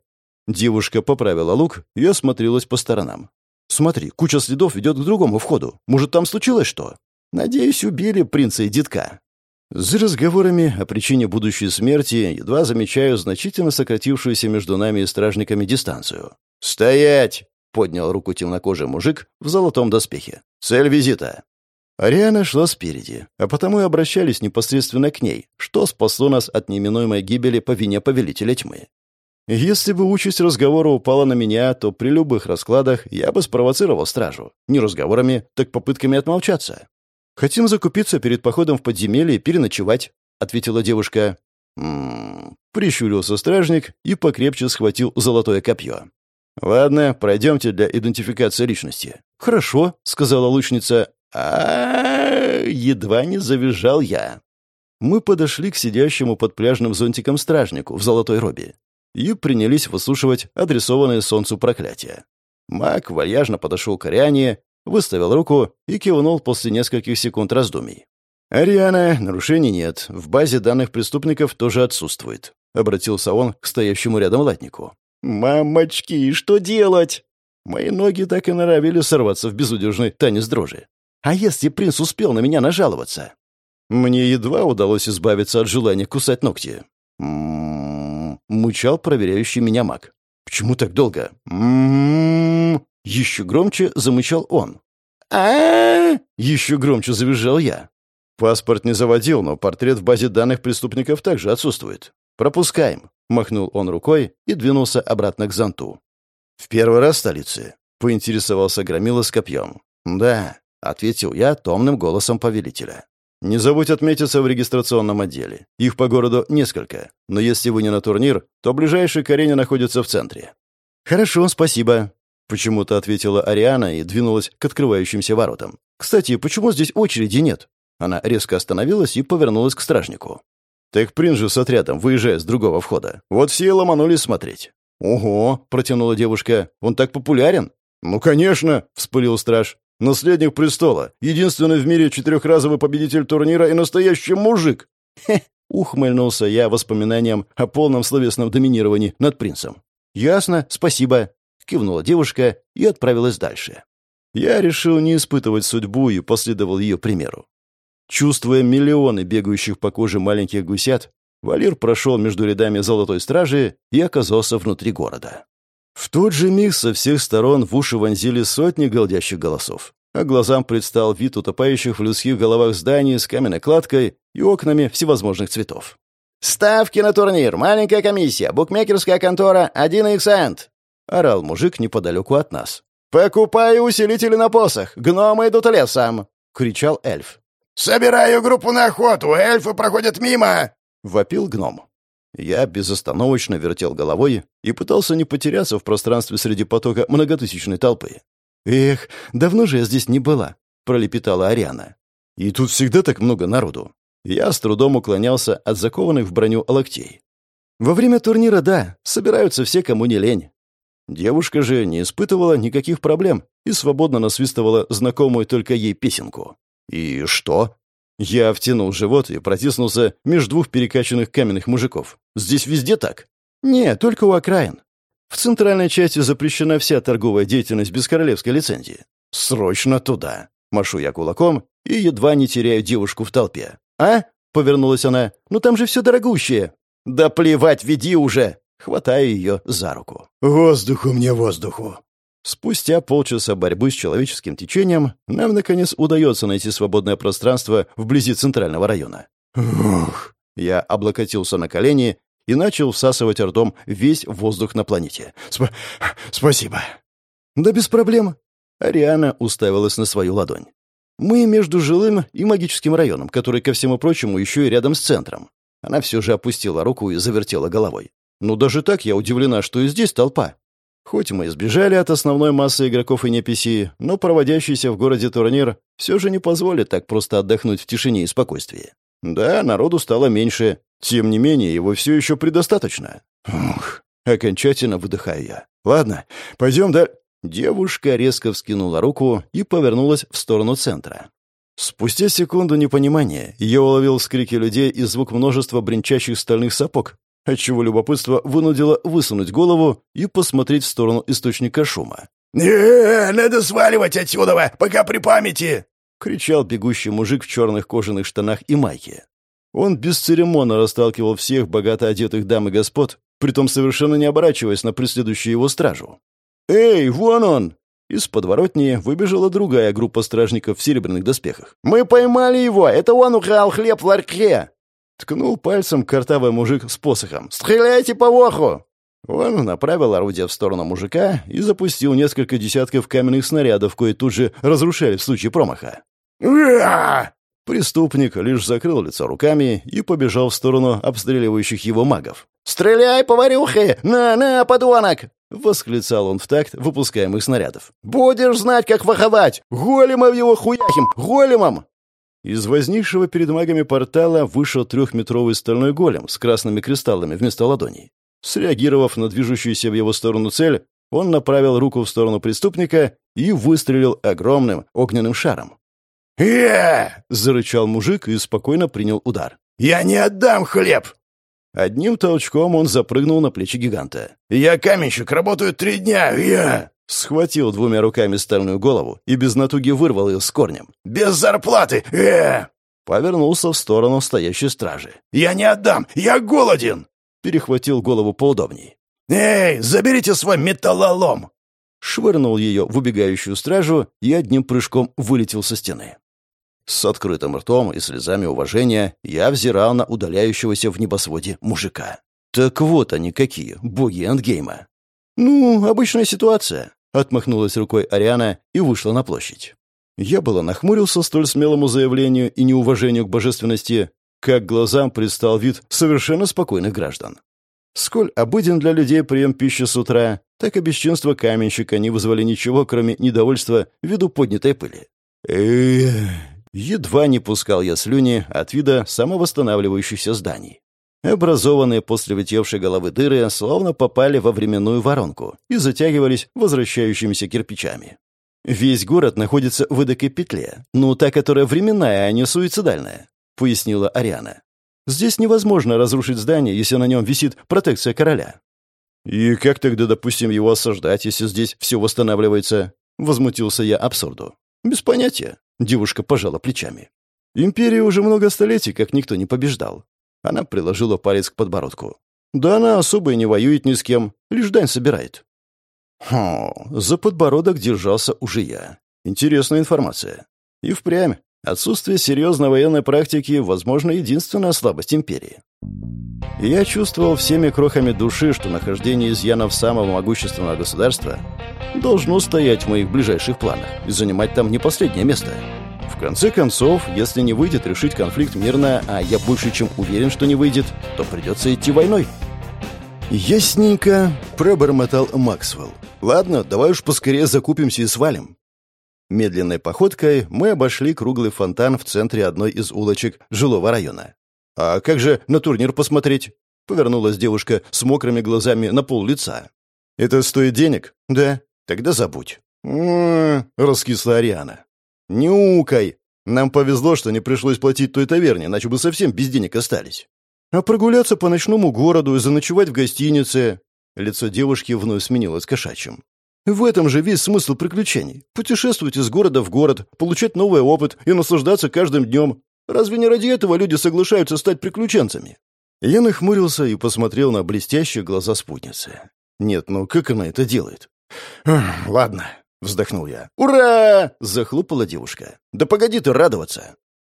Девушка поправила лук и осмотрелась по сторонам. «Смотри, куча следов ведет к другому входу. Может, там случилось что?» «Надеюсь, убили принца и детка». За разговорами о причине будущей смерти едва замечаю значительно сократившуюся между нами и стражниками дистанцию. «Стоять!» — поднял руку темнокожий мужик в золотом доспехе. «Цель визита. Ариана шла спереди, а потому и обращались непосредственно к ней, что спасло нас от неминуемой гибели по вине Повелителя Тьмы. Если бы участь разговора упала на меня, то при любых раскладах я бы спровоцировал стражу. Не разговорами, так попытками отмолчаться. «Хотим закупиться перед походом в подземелье и переночевать», — ответила девушка. «М-м-м», прищурился стражник и покрепче схватил золотое копье. «Ладно, пройдемте для идентификации личности». «Хорошо», — сказала лучница, а, едва не завизжал я. Мы подошли к сидящему под пляжным зонтиком стражнику в золотой робе и принялись выслушивать адресованные солнцу проклятия. Маг вальяжно подошел к Ариане, выставил руку и кивнул после нескольких секунд раздумий. «Ариана, нарушений нет. В базе данных преступников тоже отсутствует», — обратился он к стоящему рядом латнику. «Мамочки, что делать?» Мои ноги так и норовили сорваться в безудержный танец дрожи. А если принц успел на меня нажаловаться? Мне едва удалось избавиться от желания кусать ногти. «М-м-м», мычал проверяющий меня маг. «Почему так долго?» «М-м-м», еще громче замычал он. а Еще громче завизжал я. Паспорт не заводил, но портрет в базе данных преступников также отсутствует. «Пропускаем», — махнул он рукой и двинулся обратно к зонту. «В первый раз в столице?» — поинтересовался Громила с копьем. «Да, ответил я томным голосом повелителя. «Не забудь отметиться в регистрационном отделе. Их по городу несколько. Но если вы не на турнир, то ближайший к арене находится в центре». «Хорошо, спасибо», — почему-то ответила Ариана и двинулась к открывающимся воротам. «Кстати, почему здесь очереди нет?» Она резко остановилась и повернулась к стражнику. «Так принц же с отрядом, выезжая с другого входа. Вот все ломанулись смотреть». «Ого!» — протянула девушка. «Он так популярен?» «Ну, конечно!» — вспылил страж. Наследник престола, единственный в мире четырехразовый победитель турнира и настоящий мужик. Хе, ухмыльнулся я воспоминанием о полном словесном доминировании над принцем. Ясно, спасибо, кивнула девушка и отправилась дальше. Я решил не испытывать судьбу и последовал ее примеру. Чувствуя миллионы бегающих по коже маленьких гусят, Валир прошел между рядами золотой стражи и оказался внутри города. В тот же миг со всех сторон в уши вонзили сотни голдящих голосов, а глазам предстал вид утопающих в людских головах зданий с каменной кладкой и окнами всевозможных цветов. «Ставки на турнир! Маленькая комиссия! Букмекерская контора! Один иксент!» — орал мужик неподалеку от нас. «Покупаю усилители на посох! Гномы идут лесом!» — кричал эльф. «Собираю группу на охоту! Эльфы проходят мимо!» — вопил гном. Я безостановочно вертел головой и пытался не потеряться в пространстве среди потока многотысячной толпы. «Эх, давно же я здесь не была», — пролепетала Ариана. «И тут всегда так много народу». Я с трудом уклонялся от закованных в броню локтей. Во время турнира, да, собираются все, кому не лень. Девушка же не испытывала никаких проблем и свободно насвистывала знакомую только ей песенку. «И что?» Я втянул живот и протиснулся между двух перекачанных каменных мужиков. «Здесь везде так?» «Не, только у окраин. В центральной части запрещена вся торговая деятельность без королевской лицензии. Срочно туда!» Машу я кулаком и едва не теряю девушку в толпе. «А?» — повернулась она. «Ну там же все дорогущее». «Да плевать, веди уже!» Хватаю ее за руку. «Воздуху мне, воздуху!» Спустя полчаса борьбы с человеческим течением нам, наконец, удается найти свободное пространство вблизи центрального района. Ух! Я облокотился на колени и начал всасывать ртом весь воздух на планете. Сп «Спасибо». «Да без проблем». Ариана уставилась на свою ладонь. «Мы между жилым и магическим районом, который, ко всему прочему, еще и рядом с центром». Она все же опустила руку и завертела головой. «Ну, даже так я удивлена, что и здесь толпа. Хоть мы избежали от основной массы игроков и неписи, но проводящийся в городе турнир все же не позволит так просто отдохнуть в тишине и спокойствии. Да, народу стало меньше, тем не менее его все еще предостаточно. Ух, окончательно выдыхаю я. Ладно, пойдем да... Девушка резко вскинула руку и повернулась в сторону центра. Спустя секунду непонимания я уловил скрики людей и звук множества бренчащих стальных сапог, отчего любопытство вынудило высунуть голову и посмотреть в сторону источника шума. «Не, надо сваливать отсюда, пока при памяти!» — кричал бегущий мужик в черных кожаных штанах и майке. Он бесцеремонно расталкивал всех богато одетых дам и господ, притом совершенно не оборачиваясь на преследующую его стражу. «Эй, вон он!» Из подворотни выбежала другая группа стражников в серебряных доспехах. «Мы поймали его! Это он украл хлеб в ларьке!» Ткнул пальцем картавый мужик с посохом. «Стреляйте по ворху!» Он направил орудие в сторону мужика и запустил несколько десятков каменных снарядов, кое тут же разрушали в случае промаха. Преступник лишь закрыл лицо руками и побежал в сторону обстреливающих его магов. «Стреляй, поварюхи! На-на, подонок!» — восклицал он в такт выпускаемых снарядов. «Будешь знать, как ваховать! Големом его хуяхим! Големом!» Из возникшего перед магами портала вышел трехметровый стальной голем с красными кристаллами вместо ладоней. Среагировав на движущуюся в его сторону цель, он направил руку в сторону преступника и выстрелил огромным огненным шаром. «Э!» — зарычал мужик и спокойно принял удар. «Я не отдам хлеб!» Одним толчком он запрыгнул на плечи гиганта. «Я каменщик, работаю три дня, я...» Схватил двумя руками стальную голову и без натуги вырвал ее с корнем. «Без зарплаты! э Повернулся в сторону стоящей стражи. «Я не отдам! Я голоден!» Перехватил голову поудобней. «Эй, заберите свой металлолом!» Швырнул ее в убегающую стражу и одним прыжком вылетел со стены. С открытым ртом и слезами уважения я взирал на удаляющегося в небосводе мужика. Так вот они какие, боги эндгейма. «Ну, обычная ситуация», — отмахнулась рукой Ариана и вышла на площадь. Я было нахмурился столь смелому заявлению и неуважению к божественности, как глазам предстал вид совершенно спокойных граждан. Сколь обыден для людей прием пищи с утра, так и бесчинство каменщика не вызвали ничего, кроме недовольства ввиду поднятой пыли. Эх, едва не пускал я слюни от вида самовосстанавливающихся зданий. Образованные после летевшей головы дыры словно попали во временную воронку и затягивались возвращающимися кирпичами. «Весь город находится в эдакой петле, ну, та, которая временная, а не суицидальная», — пояснила Ариана. «Здесь невозможно разрушить здание, если на нем висит протекция короля». «И как тогда, допустим, его осаждать, если здесь все восстанавливается?» — возмутился я абсурду. «Без понятия», — девушка пожала плечами. «Империя уже много столетий как никто не побеждал. Она приложила палец к подбородку. «Да она особо и не воюет ни с кем, лишь дань собирает». Хм, за подбородок держался уже я. Интересная информация. И впрямь, отсутствие серьезной военной практики, возможно, единственная слабость империи. Я чувствовал всеми крохами души, что нахождение изъянов самого могущественного государства должно стоять в моих ближайших планах и занимать там не последнее место. В конце концов, если не выйдет решить конфликт мирно, а я больше чем уверен, что не выйдет, то придется идти войной. «Ясненько», — пробормотал Максвелл. «Ладно, давай уж поскорее закупимся и свалим». Медленной походкой мы обошли круглый фонтан в центре одной из улочек жилого района. «А как же на турнир посмотреть?» — повернулась девушка с мокрыми глазами на пол лица. «Это стоит денег?» «Да». «Тогда забудь». «М-м-м», раскисла Ариана. «Не укай. Нам повезло, что не пришлось платить той таверне, иначе бы совсем без денег остались. А прогуляться по ночному городу и заночевать в гостинице...» Лицо девушки вновь сменилось кошачьим. В этом же весь смысл приключений. Путешествовать из города в город, получать новый опыт и наслаждаться каждым днем. Разве не ради этого люди соглашаются стать приключенцами? Я нахмурился и посмотрел на блестящие глаза спутницы. Нет, ну как она это делает? «Ладно», — вздохнул я. «Ура!» — захлопала девушка. «Да погоди ты радоваться!»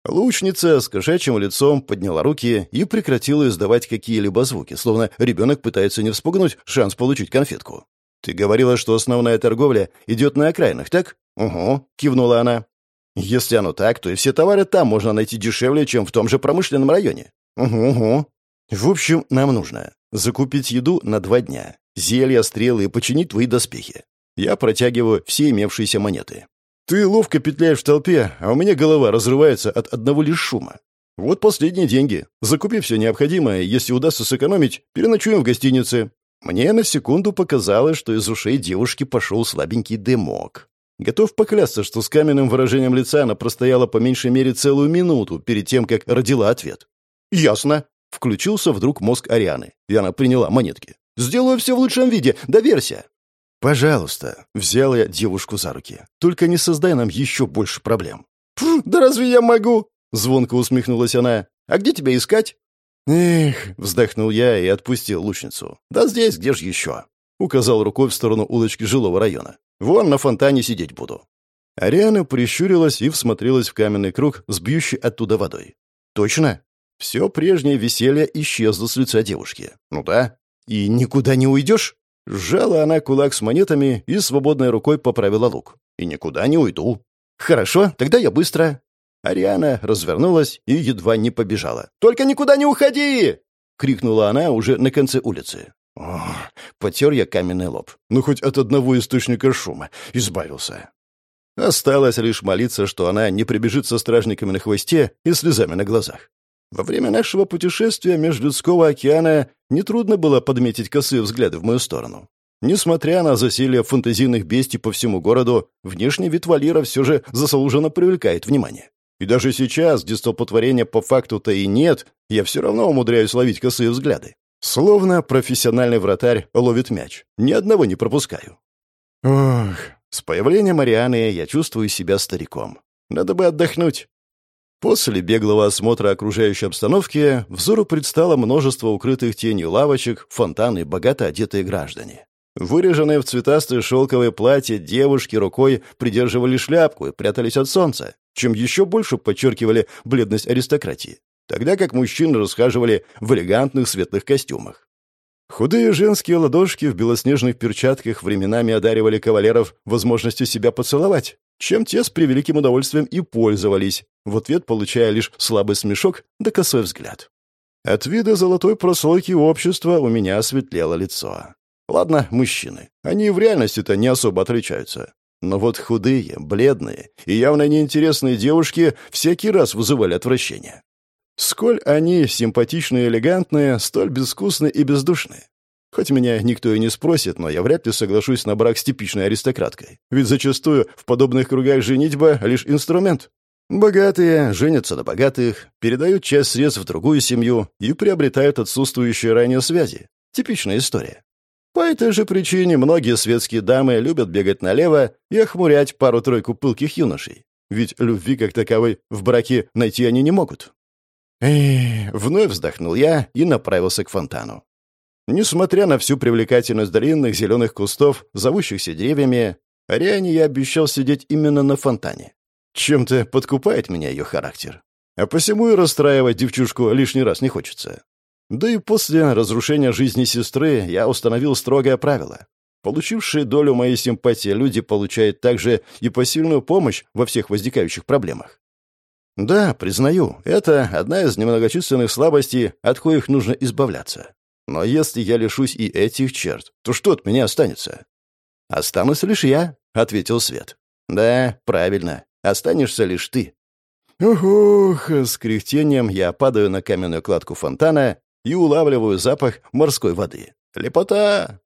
Лучница с кошачьим лицом подняла руки и прекратила издавать какие-либо звуки, словно ребенок пытается не вспугнуть шанс получить конфетку. «Ты говорила, что основная торговля идет на окраинах, так?» «Угу», — кивнула она. «Если оно так, то и все товары там можно найти дешевле, чем в том же промышленном районе». «Угу, угу». «В общем, нам нужно закупить еду на два дня, зелья, стрелы и починить твои доспехи. Я протягиваю все имевшиеся монеты. Ты ловко петляешь в толпе, а у меня голова разрывается от одного лишь шума. Вот последние деньги. Закупи все необходимое, если удастся сэкономить, переночуем в гостинице. Мне на секунду показалось, что из ушей девушки пошел слабенький дымок. Готов поклясться, что с каменным выражением лица она простояла по меньшей мере целую минуту перед тем, как родила ответ. «Ясно», — включился вдруг мозг Арианы, и она приняла монетки. «Сделаю все в лучшем виде, доверься». «Пожалуйста», — взял я девушку за руки. «Только не создай нам еще больше проблем». «Да разве я могу?» — звонко усмехнулась она. «А где тебя искать?» «Эх», — вздохнул я и отпустил лучницу. «Да здесь, где же еще?» Указал рукой в сторону улочки жилого района. «Вон на фонтане сидеть буду». Ариана прищурилась и всмотрелась в каменный круг с бьющей оттуда водой. «Точно?» Все прежнее веселье исчезло с лица девушки. «Ну да. И никуда не уйдешь?» Сжала она кулак с монетами и свободной рукой поправила лук. «И никуда не уйду». «Хорошо, тогда я быстро». Ариана развернулась и едва не побежала. «Только никуда не уходи!» — крикнула она уже на конце улицы. Ох, потер я каменный лоб. Ну, хоть от одного источника шума избавился. Осталось лишь молиться, что она не прибежит со стражниками на хвосте и слезами на глазах. Во время нашего путешествия межлюдского океана нетрудно было подметить косые взгляды в мою сторону. Несмотря на засилие фантазийных бестий по всему городу, внешний вид Валира все же заслуженно привлекает внимание. И даже сейчас, где столпотворения по факту-то и нет, я все равно умудряюсь ловить косые взгляды. Словно профессиональный вратарь ловит мяч. Ни одного не пропускаю. Ох, с появлением Марианы я чувствую себя стариком. Надо бы отдохнуть. После беглого осмотра окружающей обстановки взору предстало множество укрытых тенью лавочек, фонтаны богато одетые граждане. Выреженные в цветастые шелковые платья девушки рукой придерживали шляпку и прятались от солнца, чем еще больше подчеркивали бледность аристократии, тогда как мужчины расхаживали в элегантных светлых костюмах. Худые женские ладошки в белоснежных перчатках временами одаривали кавалеров возможностью себя поцеловать, чем те с превеликим удовольствием и пользовались, в ответ получая лишь слабый смешок да косой взгляд. От вида золотой прослойки общества у меня осветлело лицо. Ладно, мужчины. Они в реальности-то не особо отличаются. Но вот худые, бледные и явно неинтересные девушки всякий раз вызывали отвращение. Сколь они симпатичные и элегантные, столь безвкусные и бездушные. Хоть меня никто и не спросит, но я вряд ли соглашусь на брак с типичной аристократкой. Ведь зачастую в подобных кругах женитьба — лишь инструмент. Богатые женятся на богатых, передают часть средств в другую семью и приобретают отсутствующие ранее связи. Типичная история. По этой же причине многие светские дамы любят бегать налево и охмурять пару-тройку пылких юношей. Ведь любви как таковой в браке найти они не могут. Вновь вздохнул я и направился к фонтану. Несмотря на всю привлекательность длинных зеленых кустов, зовущихся деревьями, Ариане я обещал сидеть именно на фонтане. Чем-то подкупает меня ее характер. А посему и расстраивать девчушку лишний раз не хочется. Да и после разрушения жизни сестры я установил строгое правило. Получившие долю моей симпатии люди получают также и посильную помощь во всех возникающих проблемах. Да, признаю, это одна из немногочисленных слабостей, от коих нужно избавляться. Но если я лишусь и этих черт, то что от меня останется? Останусь лишь я, ответил Свет. Да, правильно, останешься лишь ты. Ух, с кряхтением я падаю на каменную кладку фонтана и улавливаю запах морской воды. Лепота!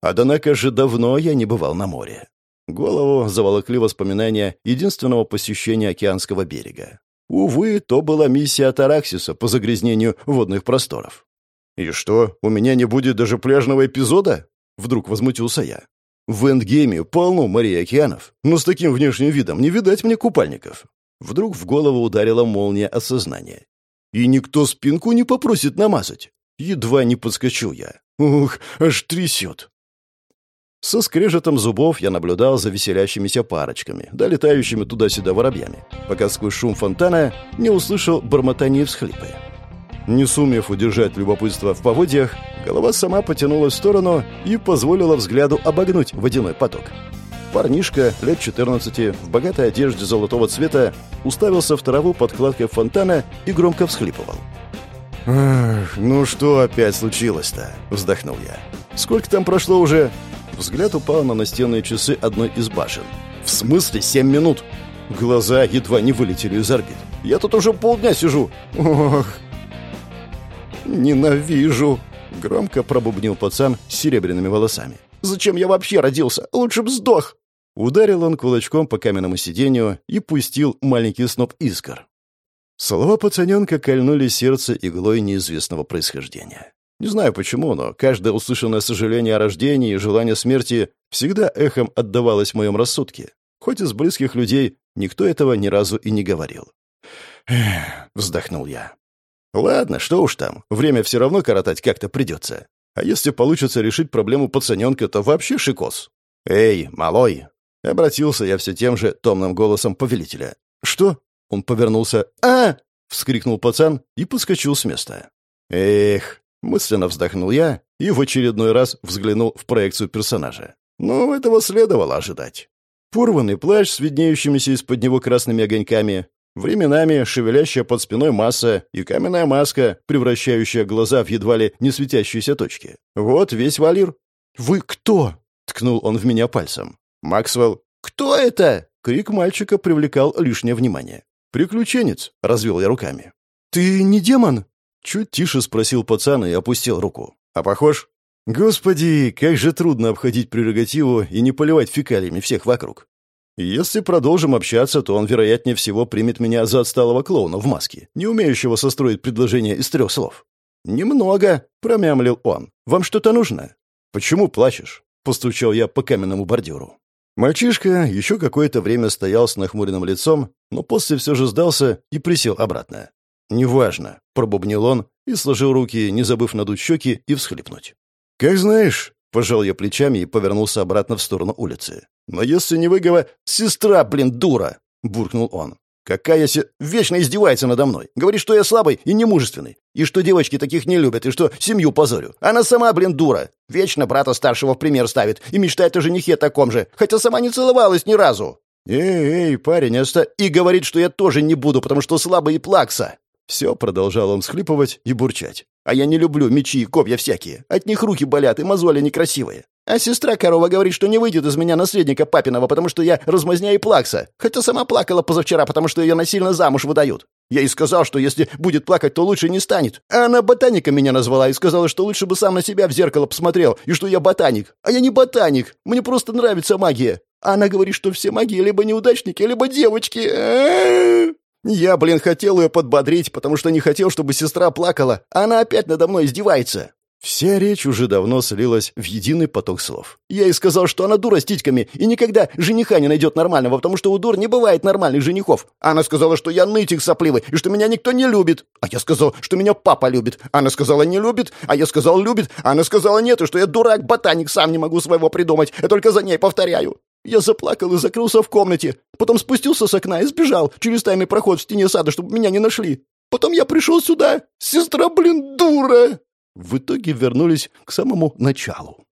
Однако же давно я не бывал на море. Голову заволокли воспоминания единственного посещения океанского берега. Увы, то была миссия Тараксиса по загрязнению водных просторов. «И что, у меня не будет даже пляжного эпизода?» Вдруг возмутился я. «В эндгейме полно морей океанов, но с таким внешним видом не видать мне купальников». Вдруг в голову ударила молния осознания. «И никто спинку не попросит намазать». Едва не подскочил я. «Ух, аж трясет». Со скрежетом зубов я наблюдал за веселящимися парочками, долетающими туда-сюда воробьями, пока сквозь шум фонтана не услышал бормотание и всхлипы. Не сумев удержать любопытство в поводьях, голова сама потянулась в сторону и позволила взгляду обогнуть водяной поток. Парнишка, лет 14, в богатой одежде золотого цвета, уставился в траву под кладкой фонтана и громко всхлипывал. «Эх, ну что опять случилось-то?» — вздохнул я. «Сколько там прошло уже?» Взгляд упал на настенные часы одной из башен. «В смысле семь минут?» Глаза едва не вылетели из орбит. «Я тут уже полдня сижу!» «Ох!» «Ненавижу!» — громко пробубнил пацан с серебряными волосами. «Зачем я вообще родился? Лучше б сдох!» Ударил он кулачком по каменному сиденью и пустил маленький сноп искр. Слова пацаненка кольнули сердце иглой неизвестного происхождения. Не знаю почему, но каждое услышанное сожаление о рождении и желание смерти всегда эхом отдавалось в моем рассудке. Хоть из близких людей никто этого ни разу и не говорил. Вздохнул я. Ладно, что уж там, время все равно коротать как-то придется. А если получится решить проблему пацаненка, то вообще шикос. «Эй, малой!» — обратился я все тем же томным голосом повелителя. «Что?» — он повернулся. а вскрикнул пацан и подскочил с места. «Эх!» — мысленно вздохнул я и в очередной раз взглянул в проекцию персонажа. Ну, этого следовало ожидать. Порванный плащ с виднеющимися из-под него красными огоньками, Временами шевелящая под спиной масса и каменная маска, превращающая глаза в едва ли не светящиеся точки. Вот весь Валир. «Вы кто?» — ткнул он в меня пальцем. «Максвелл». «Кто это?» — крик мальчика привлекал лишнее внимание. «Приключенец», — развел я руками. «Ты не демон?» Чуть тише спросил пацан и опустил руку. «А похож?» «Господи, как же трудно обходить прерогативу и не поливать фекалиями всех вокруг. Если продолжим общаться, то он, вероятнее всего, примет меня за отсталого клоуна в маске, не умеющего состроить предложение из трех слов. «Немного», — промямлил он. «Вам что-то нужно?» «Почему плачешь?» — постучал я по каменному бордюру. Мальчишка еще какое-то время стоял с нахмуренным лицом, но после все же сдался и присел обратно. «Неважно», — пробубнил он и сложил руки, не забыв надуть щеки и всхлипнуть. «Как знаешь», — пожал я плечами и повернулся обратно в сторону улицы. «Но если не выговор... Сестра, блин, дура!» — буркнул он. «Какая се... Вечно издевается надо мной. Говорит, что я слабый и немужественный. И что девочки таких не любят, и что семью позорю. Она сама, блин, дура. Вечно брата старшего в пример ставит и мечтает о женихе таком же, хотя сама не целовалась ни разу. «Эй, эй, парень, оста...» И говорит, что я тоже не буду, потому что слабый и плакса. Все, продолжал он схлипывать и бурчать. А я не люблю мечи и копья всякие. От них руки болят и мозоли некрасивые. А сестра корова говорит, что не выйдет из меня наследника папиного, потому что я размазня и плакса. Хотя сама плакала позавчера, потому что ее насильно замуж выдают. Я ей сказал, что если будет плакать, то лучше не станет. А она ботаника меня назвала и сказала, что лучше бы сам на себя в зеркало посмотрел, и что я ботаник. А я не ботаник. Мне просто нравится магия. А она говорит, что все маги либо неудачники, либо девочки. Я, блин, хотел ее подбодрить, потому что не хотел, чтобы сестра плакала. А она опять надо мной издевается. Вся речь уже давно слилась в единый поток слов. Я ей сказал, что она дура с титьками и никогда жениха не найдет нормального, потому что у дур не бывает нормальных женихов. Она сказала, что я нытик сопливый и что меня никто не любит. А я сказал, что меня папа любит. Она сказала, не любит. А я сказал, любит. Она сказала, нет, и что я дурак, ботаник, сам не могу своего придумать. Я только за ней повторяю. Я заплакал и закрылся в комнате. Потом спустился с окна и сбежал через тайный проход в стене сада, чтобы меня не нашли. Потом я пришел сюда. Сестра, блин, дура!» В итоге вернулись к самому началу.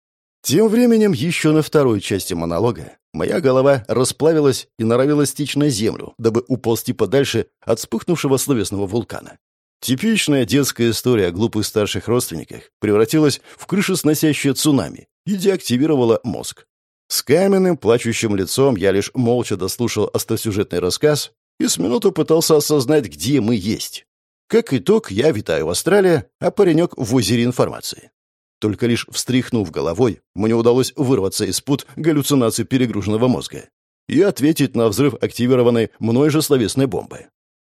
Тем временем еще на второй части монолога моя голова расплавилась и норовила стечь на землю, дабы уползти подальше от вспыхнувшего словесного вулкана. Типичная детская история о глупых старших родственниках превратилась в крышесносящее цунами и деактивировала мозг. С каменным, плачущим лицом я лишь молча дослушал остросюжетный рассказ и с минуту пытался осознать, где мы есть. Как итог, я витаю в Австралии, а паренек в озере информации. Только лишь встряхнув головой, мне удалось вырваться из пут галлюцинаций перегруженного мозга и ответить на взрыв активированной мной же словесной бомбы.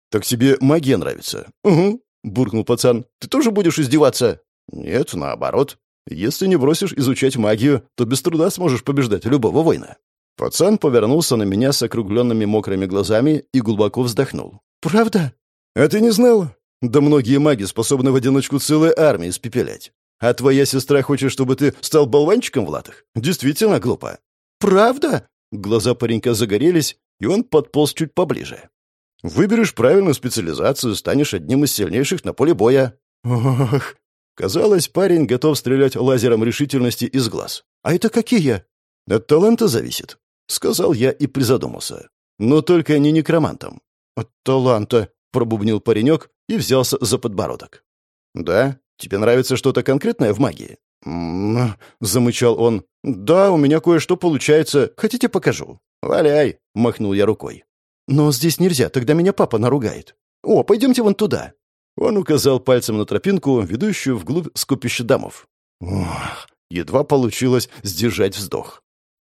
«Так тебе магия нравится?» «Угу», — буркнул пацан. «Ты тоже будешь издеваться?» «Нет, наоборот. Если не бросишь изучать магию, то без труда сможешь побеждать любого воина». Пацан повернулся на меня с округленными мокрыми глазами и глубоко вздохнул. «Правда?» «А ты не знал? Да многие маги способны в одиночку целой армии испепелять. А твоя сестра хочет, чтобы ты стал болванчиком в латах? Действительно глупо». «Правда?» Глаза паренька загорелись, и он подполз чуть поближе. «Выберешь правильную специализацию, станешь одним из сильнейших на поле боя». «Ох!» Казалось, парень готов стрелять лазером решительности из глаз. «А это какие?» «От таланта зависит», — сказал я и призадумался. «Но только не некромантом». «От таланта», — пробубнил паренек и взялся за подбородок. «Да? Тебе нравится что-то конкретное в магии?» «М-м-м», замычал он. «Да, у меня кое-что получается. Хотите, покажу?» «Валяй», — махнул я рукой. «Но здесь нельзя, тогда меня папа наругает». «О, пойдемте вон туда». Он указал пальцем на тропинку, ведущую вглубь скопища домов. Ох, едва получилось сдержать вздох.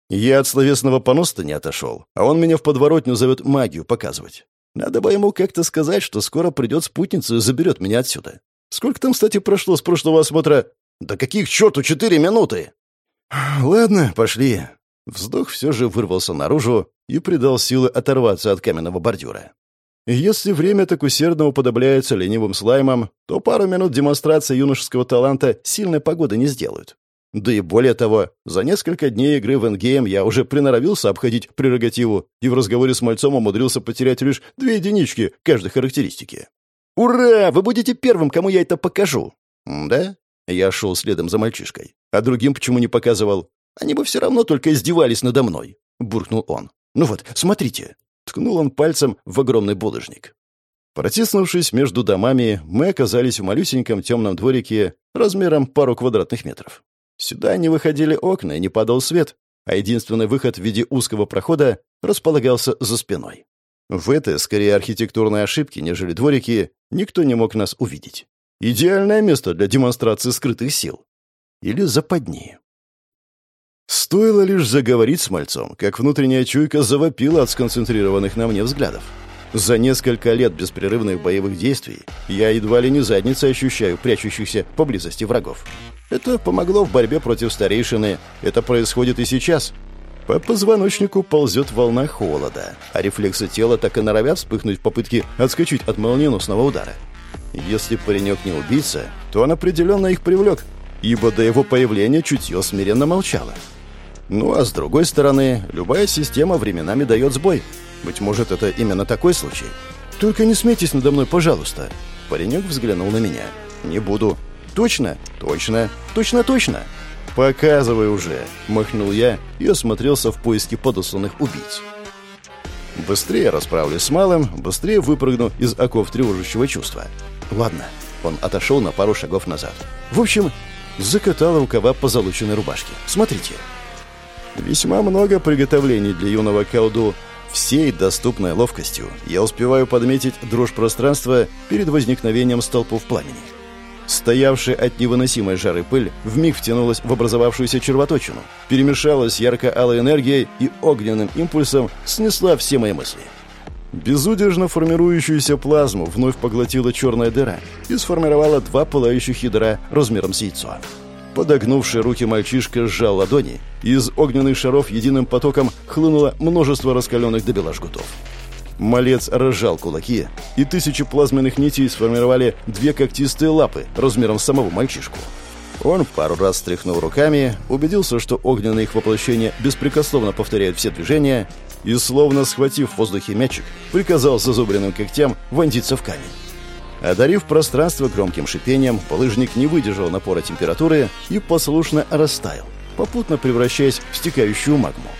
Я от словесного поноса не отошел, а он меня в подворотню зовет магию показывать. Надо бы ему как-то сказать, что скоро придет спутница и заберет меня отсюда. Сколько там, кстати, прошло с прошлого осмотра? Да каких черту четыре минуты? Ладно, пошли. Вздох все же вырвался наружу и придал силы оторваться от каменного бордюра. Если время так усердно уподобляется ленивым слаймам, то пару минут демонстрации юношеского таланта сильной погоды не сделают. Да и более того, за несколько дней игры в эндгейм я уже приноровился обходить прерогативу и в разговоре с мальцом умудрился потерять лишь две единички каждой характеристики. «Ура! Вы будете первым, кому я это покажу!» «Да?» Я шел следом за мальчишкой. А другим почему не показывал? Они бы все равно только издевались надо мной. Буркнул он. «Ну вот, смотрите!» Ткнул он пальцем в огромный булыжник. Протиснувшись между домами, мы оказались в малюсеньком темном дворике размером пару квадратных метров. Сюда не выходили окна и не падал свет, а единственный выход в виде узкого прохода располагался за спиной. В этой, скорее, архитектурной ошибке, нежели дворики, никто не мог нас увидеть. Идеальное место для демонстрации скрытых сил. Или западни. Стоило лишь заговорить с мальцом, как внутренняя чуйка завопила от сконцентрированных на мне взглядов. За несколько лет беспрерывных боевых действий я едва ли не задницей ощущаю прячущихся поблизости врагов. Это помогло в борьбе против старейшины. Это происходит и сейчас. По позвоночнику ползет волна холода, а рефлексы тела так и норовят вспыхнуть в попытке отскочить от молниеносного удара. Если паренек не убийца, то он определенно их привлек, ибо до его появления чутье смиренно молчало. Ну а с другой стороны, любая система временами дает сбой. Быть может, это именно такой случай. «Только не смейтесь надо мной, пожалуйста». Паренек взглянул на меня. «Не буду». «Точно? Точно? Точно-точно?» «Показывай уже», — махнул я и осмотрелся в поиске подосланных убийц. Быстрее расправлюсь с малым, быстрее выпрыгну из оков тревожащего чувства. Ладно, он отошел на пару шагов назад. В общем, закатал рукава позолоченной рубашки. Смотрите. Весьма много приготовлений для юного колду. Всей доступной ловкостью я успеваю подметить дрожь пространства перед возникновением столпов пламени. Стоявшая от невыносимой жары пыль вмиг втянулась в образовавшуюся червоточину, перемешалась ярко-алой энергией и огненным импульсом снесла все мои мысли. Безудержно формирующуюся плазму вновь поглотила черная дыра и сформировала два пылающих ядра размером с яйцо. Подогнувший руки мальчишка сжал ладони, и из огненных шаров единым потоком хлынуло множество раскаленных до бела жгутов. Малец разжал кулаки, и тысячи плазменных нитей сформировали две когтистые лапы размером с самого мальчишку. Он пару раз стряхнул руками, убедился, что огненные их воплощения беспрекословно повторяют все движения, и, словно схватив в воздухе мячик, приказал зазубренным когтям вонзиться в камень. Одарив пространство громким шипением, полыжник не выдержал напора температуры и послушно растаял, попутно превращаясь в стекающую магму.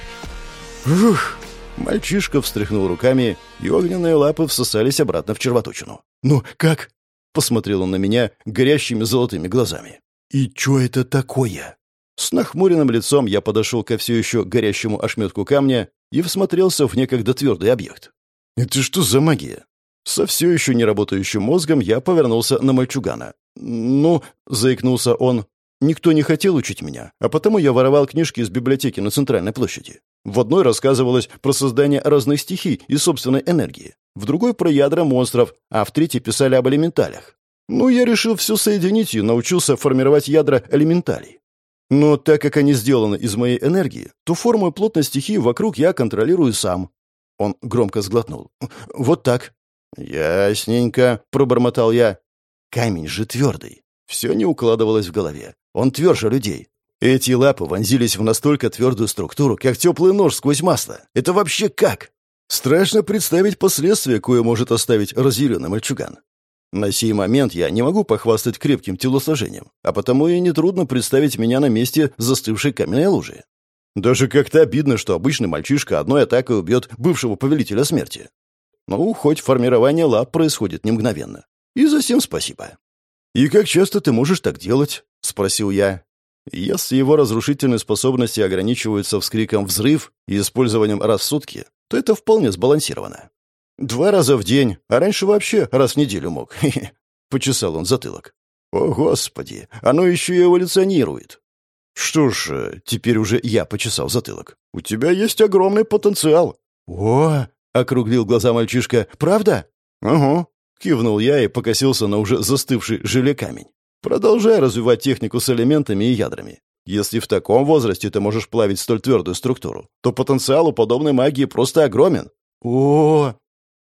«Ух!» Мальчишка встряхнул руками, и огненные лапы всосались обратно в червоточину. «Ну, как?» — посмотрел он на меня горящими золотыми глазами. «И что это такое?» С нахмуренным лицом я подошел ко все еще горящему ошметку камня и всмотрелся в некогда твердый объект. «Это что за магия?» Со все еще не работающим мозгом я повернулся на мальчугана. «Ну», — заикнулся он, — «никто не хотел учить меня, а потому я воровал книжки из библиотеки на Центральной площади. В одной рассказывалось про создание разных стихий и собственной энергии, в другой — про ядра монстров, а в третьей писали об элементалях. Ну, я решил все соединить и научился формировать ядра элементалей. Но так как они сделаны из моей энергии, то форму и плотность стихии вокруг я контролирую сам. Он громко сглотнул. «Вот так». «Ясненько», — пробормотал я. «Камень же твердый». Все не укладывалось в голове. Он тверже людей. Эти лапы вонзились в настолько твердую структуру, как теплый нож сквозь масло. Это вообще как? Страшно представить последствия, кое может оставить разъяренный мальчуган. На сей момент я не могу похвастать крепким телосложением, а потому и нетрудно представить меня на месте застывшей каменной лужи. Даже как-то обидно, что обычный мальчишка одной атакой убьет бывшего повелителя смерти. Ну, хоть формирование лап происходит не мгновенно. И за всем спасибо. «И как часто ты можешь так делать?» — спросил я. Если его разрушительные способности ограничиваются вскриком «взрыв» и использованием раз в сутки, то это вполне сбалансировано. Два раза в день, а раньше вообще раз в неделю мог. Почесал он затылок. О, Господи, оно еще и эволюционирует. Что ж, э, теперь уже я почесал затылок. У тебя есть огромный потенциал. О, округлил глаза мальчишка. Правда? Угу. Кивнул я и покосился на уже застывший желе камень. Продолжай развивать технику с элементами и ядрами. Если в таком возрасте ты можешь плавить столь твердую структуру, то потенциал у подобной магии просто огромен. О,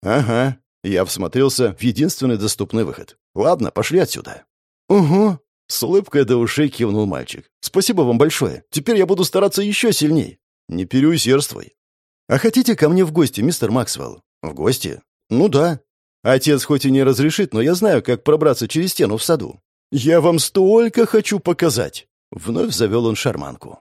«Ага». Я всмотрелся в единственный доступный выход. «Ладно, пошли отсюда». «Угу». С улыбкой до ушей кивнул мальчик. «Спасибо вам большое. Теперь я буду стараться еще сильней. Не переусердствуй». «А хотите ко мне в гости, мистер Максвелл?» «В гости?» «Ну да. Отец хоть и не разрешит, но я знаю, как пробраться через стену в саду. Я вам столько хочу показать!» Вновь завел он шарманку.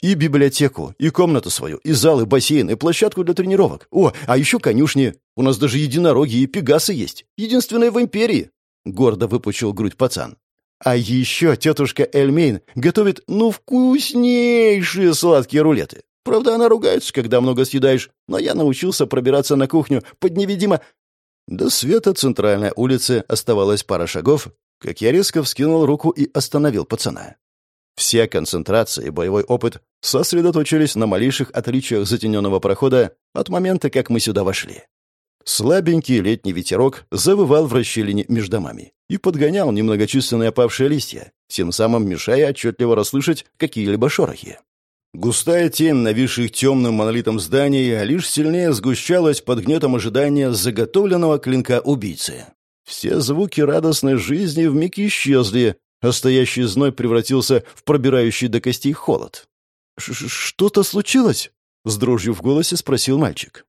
И библиотеку, и комнату свою, и зал, и бассейн, и площадку для тренировок. О, а еще конюшни. У нас даже единороги и пегасы есть. Единственные в империи. Гордо выпучил грудь пацан. А еще тетушка Эльмейн готовит, ну, вкуснейшие сладкие рулеты. Правда, она ругается, когда много съедаешь, но я научился пробираться на кухню под невидимо... До света центральной улицы оставалось пара шагов, как я резко вскинул руку и остановил пацана. Вся концентрация и боевой опыт сосредоточились на малейших отличиях затененного прохода от момента, как мы сюда вошли. Слабенький летний ветерок завывал в расщелине между домами и подгонял немногочисленные опавшие листья, тем самым мешая отчетливо расслышать какие-либо шорохи. Густая тень нависших темным монолитом зданий лишь сильнее сгущалась под гнетом ожидания заготовленного клинка убийцы. Все звуки радостной жизни вмиг исчезли, а стоящий зной превратился в пробирающий до костей холод. «Что-то случилось?» — с дрожью в голосе спросил мальчик.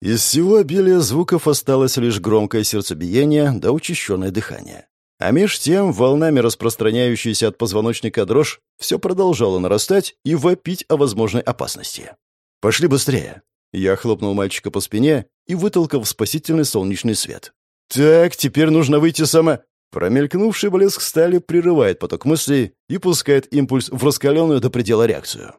Из всего обилия звуков осталось лишь громкое сердцебиение да учащенное дыхание. А меж тем, волнами распространяющаяся от позвоночника дрожь, все продолжало нарастать и вопить о возможной опасности. «Пошли быстрее!» Я хлопнул мальчика по спине и вытолкал спасительный солнечный свет. «Так, теперь нужно выйти само...» Промелькнувший блеск стали прерывает поток мыслей и пускает импульс в раскаленную до предела реакцию.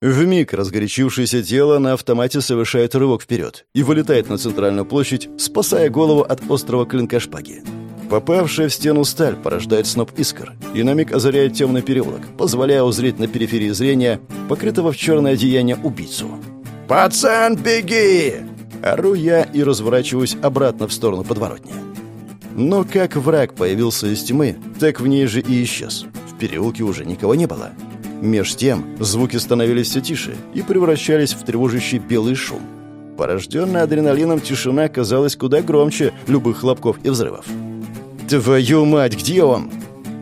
Вмиг разгорячившееся тело на автомате совершает рывок вперед и вылетает на центральную площадь, спасая голову от острого клинка шпаги. Попавшая в стену сталь порождает сноп искр и на миг озаряет темный переулок, позволяя узреть на периферии зрения покрытого в черное одеяние убийцу. «Пацан, беги!» Ору я и разворачиваюсь обратно в сторону подворотни. Но как враг появился из тьмы, так в ней же и исчез. В переулке уже никого не было. Меж тем звуки становились все тише и превращались в тревожащий белый шум. Порожденная адреналином тишина казалась куда громче любых хлопков и взрывов. «Твою мать, где он?»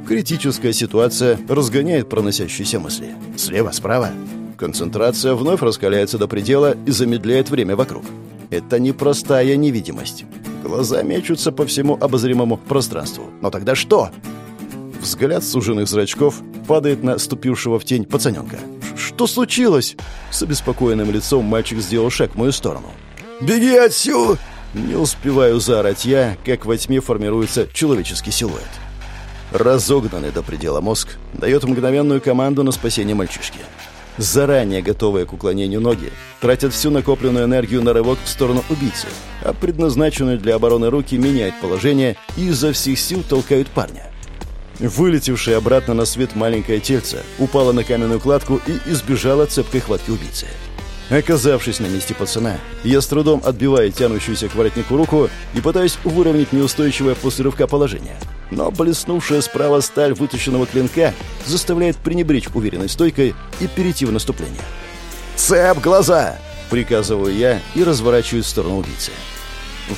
Критическая ситуация разгоняет проносящиеся мысли. Слева, справа. Концентрация вновь раскаляется до предела и замедляет время вокруг. Это непростая невидимость. Глаза мечутся по всему обозримому пространству. Но тогда что? Взгляд суженных зрачков падает на ступившего в тень пацаненка. «Что случилось?» С обеспокоенным лицом мальчик сделал шаг в мою сторону. «Беги отсюда!» Не успеваю заорать я, как во тьме формируется человеческий силуэт. Разогнанный до предела мозг дает мгновенную команду на спасение мальчишки. заранее готовые к уклонению ноги, тратят всю накопленную энергию на рывок в сторону убийцы, а предназначенные для обороны руки меняют положение и изо всех сил толкают парня. Вылетевшее обратно на свет маленькое тельце упало на каменную кладку и избежало цепкой хватки убийцы. Оказавшись на месте пацана, я с трудом отбиваю тянущуюся к воротнику руку и пытаюсь выровнять неустойчивое после рывка положение. Но блеснувшая справа сталь вытащенного клинка заставляет пренебречь уверенной стойкой и перейти в наступление. «Цеп глаза!» — приказываю я и разворачиваюсь в сторону убийцы.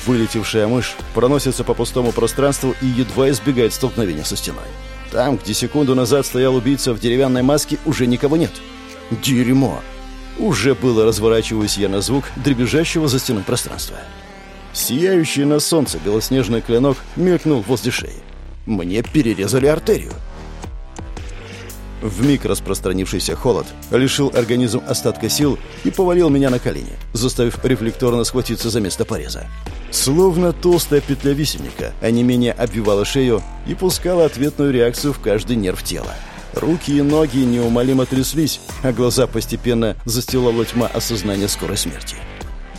Вылетевшая мышь проносится по пустому пространству и едва избегает столкновения со стеной. Там, где секунду назад стоял убийца в деревянной маске, уже никого нет. Дерьмо! Уже было разворачиваюсь я на звук дребезжащего за стеной пространства. Сияющий на солнце белоснежный клинок мелькнул возле шеи. Мне перерезали артерию. Вмиг распространившийся холод лишил организм остатка сил и повалил меня на колени, заставив рефлекторно схватиться за место пореза. Словно толстая петля висельника, а не менее обвивала шею и пускала ответную реакцию в каждый нерв тела. Руки и ноги неумолимо тряслись, а глаза постепенно застилала тьма осознания скорой смерти.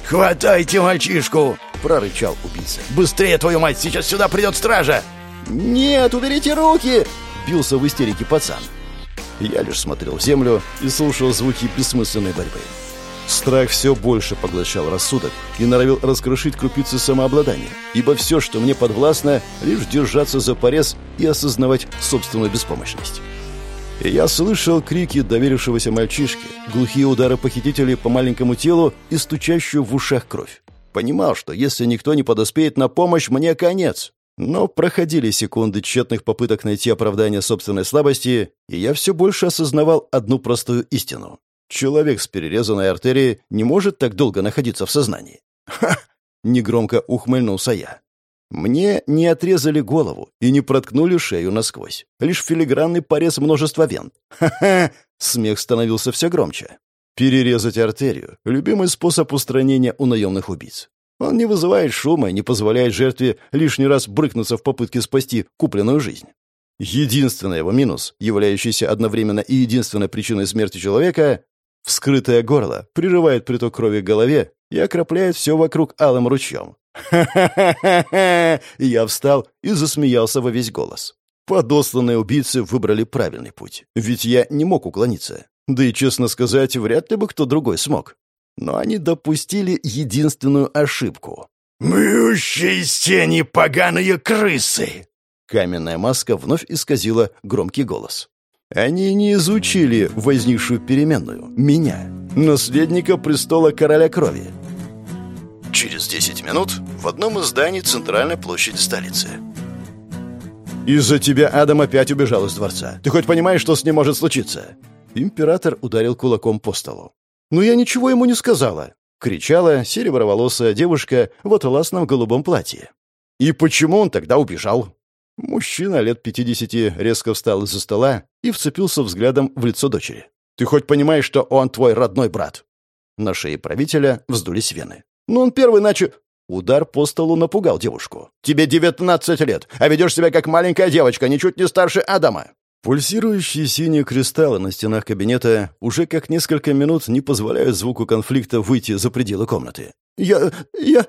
«Хватайте мальчишку!» — прорычал убийца. «Быстрее, твою мать! Сейчас сюда придет стража!» «Нет, уберите руки!» — бился в истерике пацан. Я лишь смотрел в землю и слушал звуки бессмысленной борьбы. Страх все больше поглощал рассудок и норовил раскрошить крупицы самообладания, ибо все, что мне подвластно, лишь держаться за порез и осознавать собственную беспомощность. Я слышал крики доверившегося мальчишки, глухие удары похитителей по маленькому телу и стучащую в ушах кровь. Понимал, что если никто не подоспеет на помощь, мне конец. Но проходили секунды тщетных попыток найти оправдание собственной слабости, и я все больше осознавал одну простую истину. Человек с перерезанной артерией не может так долго находиться в сознании. «Ха!» — негромко ухмыльнулся я. Мне не отрезали голову и не проткнули шею насквозь. Лишь филигранный порез множества вен. Ха-ха! Смех становился все громче. Перерезать артерию — любимый способ устранения у наемных убийц. Он не вызывает шума и не позволяет жертве лишний раз брыкнуться в попытке спасти купленную жизнь. Единственный его минус, являющийся одновременно и единственной причиной смерти человека — вскрытое горло, прерывает приток крови к голове и окропляет все вокруг алым ручьем. «Ха-ха-ха-ха!» Я встал и засмеялся во весь голос. Подосланные убийцы выбрали правильный путь, ведь я не мог уклониться. Да и, честно сказать, вряд ли бы кто другой смог. Но они допустили единственную ошибку. «Мющие тени поганые крысы!» Каменная маска вновь исказила громкий голос. Они не изучили возникшую переменную, меня, наследника престола короля крови. Через 10 минут в одном из зданий центральной площади столицы. «Из-за тебя Адам опять убежал из дворца. Ты хоть понимаешь, что с ним может случиться?» Император ударил кулаком по столу. «Но я ничего ему не сказала!» — кричала сереброволосая девушка в атласном голубом платье. «И почему он тогда убежал?» Мужчина лет пятидесяти резко встал из-за стола и вцепился взглядом в лицо дочери. «Ты хоть понимаешь, что он твой родной брат?» На шее правителя вздулись вены. Но он первый начал...» Удар по столу напугал девушку. «Тебе девятнадцать лет, а ведешь себя как маленькая девочка, ничуть не старше Адама!» Пульсирующие синие кристаллы на стенах кабинета уже как несколько минут не позволяют звуку конфликта выйти за пределы комнаты. «Я... я...»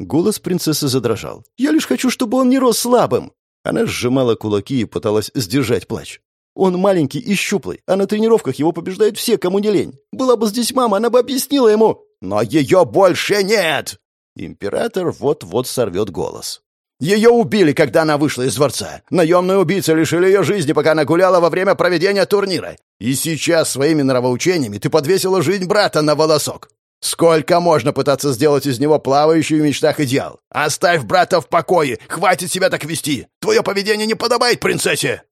Голос принцессы задрожал. «Я лишь хочу, чтобы он не рос слабым!» Она сжимала кулаки и пыталась сдержать плач. «Он маленький и щуплый, а на тренировках его побеждают все, кому не лень. Была бы здесь мама, она бы объяснила ему...» «Но ее больше нет!» Император вот-вот сорвет голос. «Ее убили, когда она вышла из дворца. Наемные убийцы лишили ее жизни, пока она гуляла во время проведения турнира. И сейчас своими нравоучениями ты подвесила жизнь брата на волосок. Сколько можно пытаться сделать из него плавающий в мечтах идеал? Оставь брата в покое! Хватит себя так вести! Твое поведение не подобает принцессе!»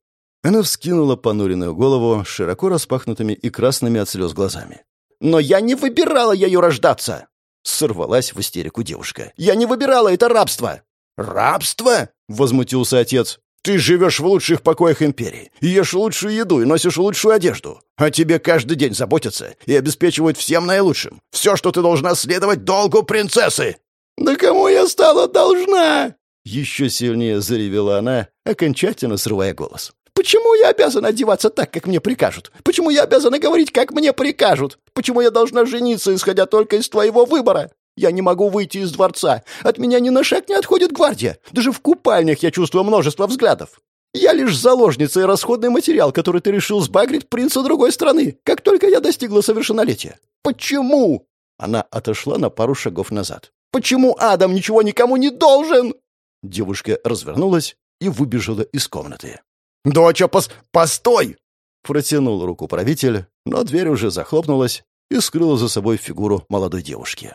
Она вскинула понуренную голову широко распахнутыми и красными от слез глазами. «Но я не выбирала ею рождаться!» Сорвалась в истерику девушка. «Я не выбирала, это рабство!» «Рабство?» — возмутился отец. «Ты живешь в лучших покоях империи, ешь лучшую еду и носишь лучшую одежду. А тебе каждый день заботятся и обеспечивают всем наилучшим. Все, что ты должна следовать долгу принцессы!» «Да кому я стала должна?» Еще сильнее заревела она, окончательно срывая голос. Почему я обязана одеваться так, как мне прикажут? Почему я обязана говорить, как мне прикажут? Почему я должна жениться, исходя только из твоего выбора? Я не могу выйти из дворца. От меня ни на шаг не отходит гвардия. Даже в купальнях я чувствую множество взглядов. Я лишь заложница и расходный материал, который ты решил сбагрить принца другой страны, как только я достигла совершеннолетия. Почему?» Она отошла на пару шагов назад. «Почему Адам ничего никому не должен?» Девушка развернулась и выбежала из комнаты. «Доча, пос... постой!» Протянул руку правитель, но дверь уже захлопнулась и скрыла за собой фигуру молодой девушки.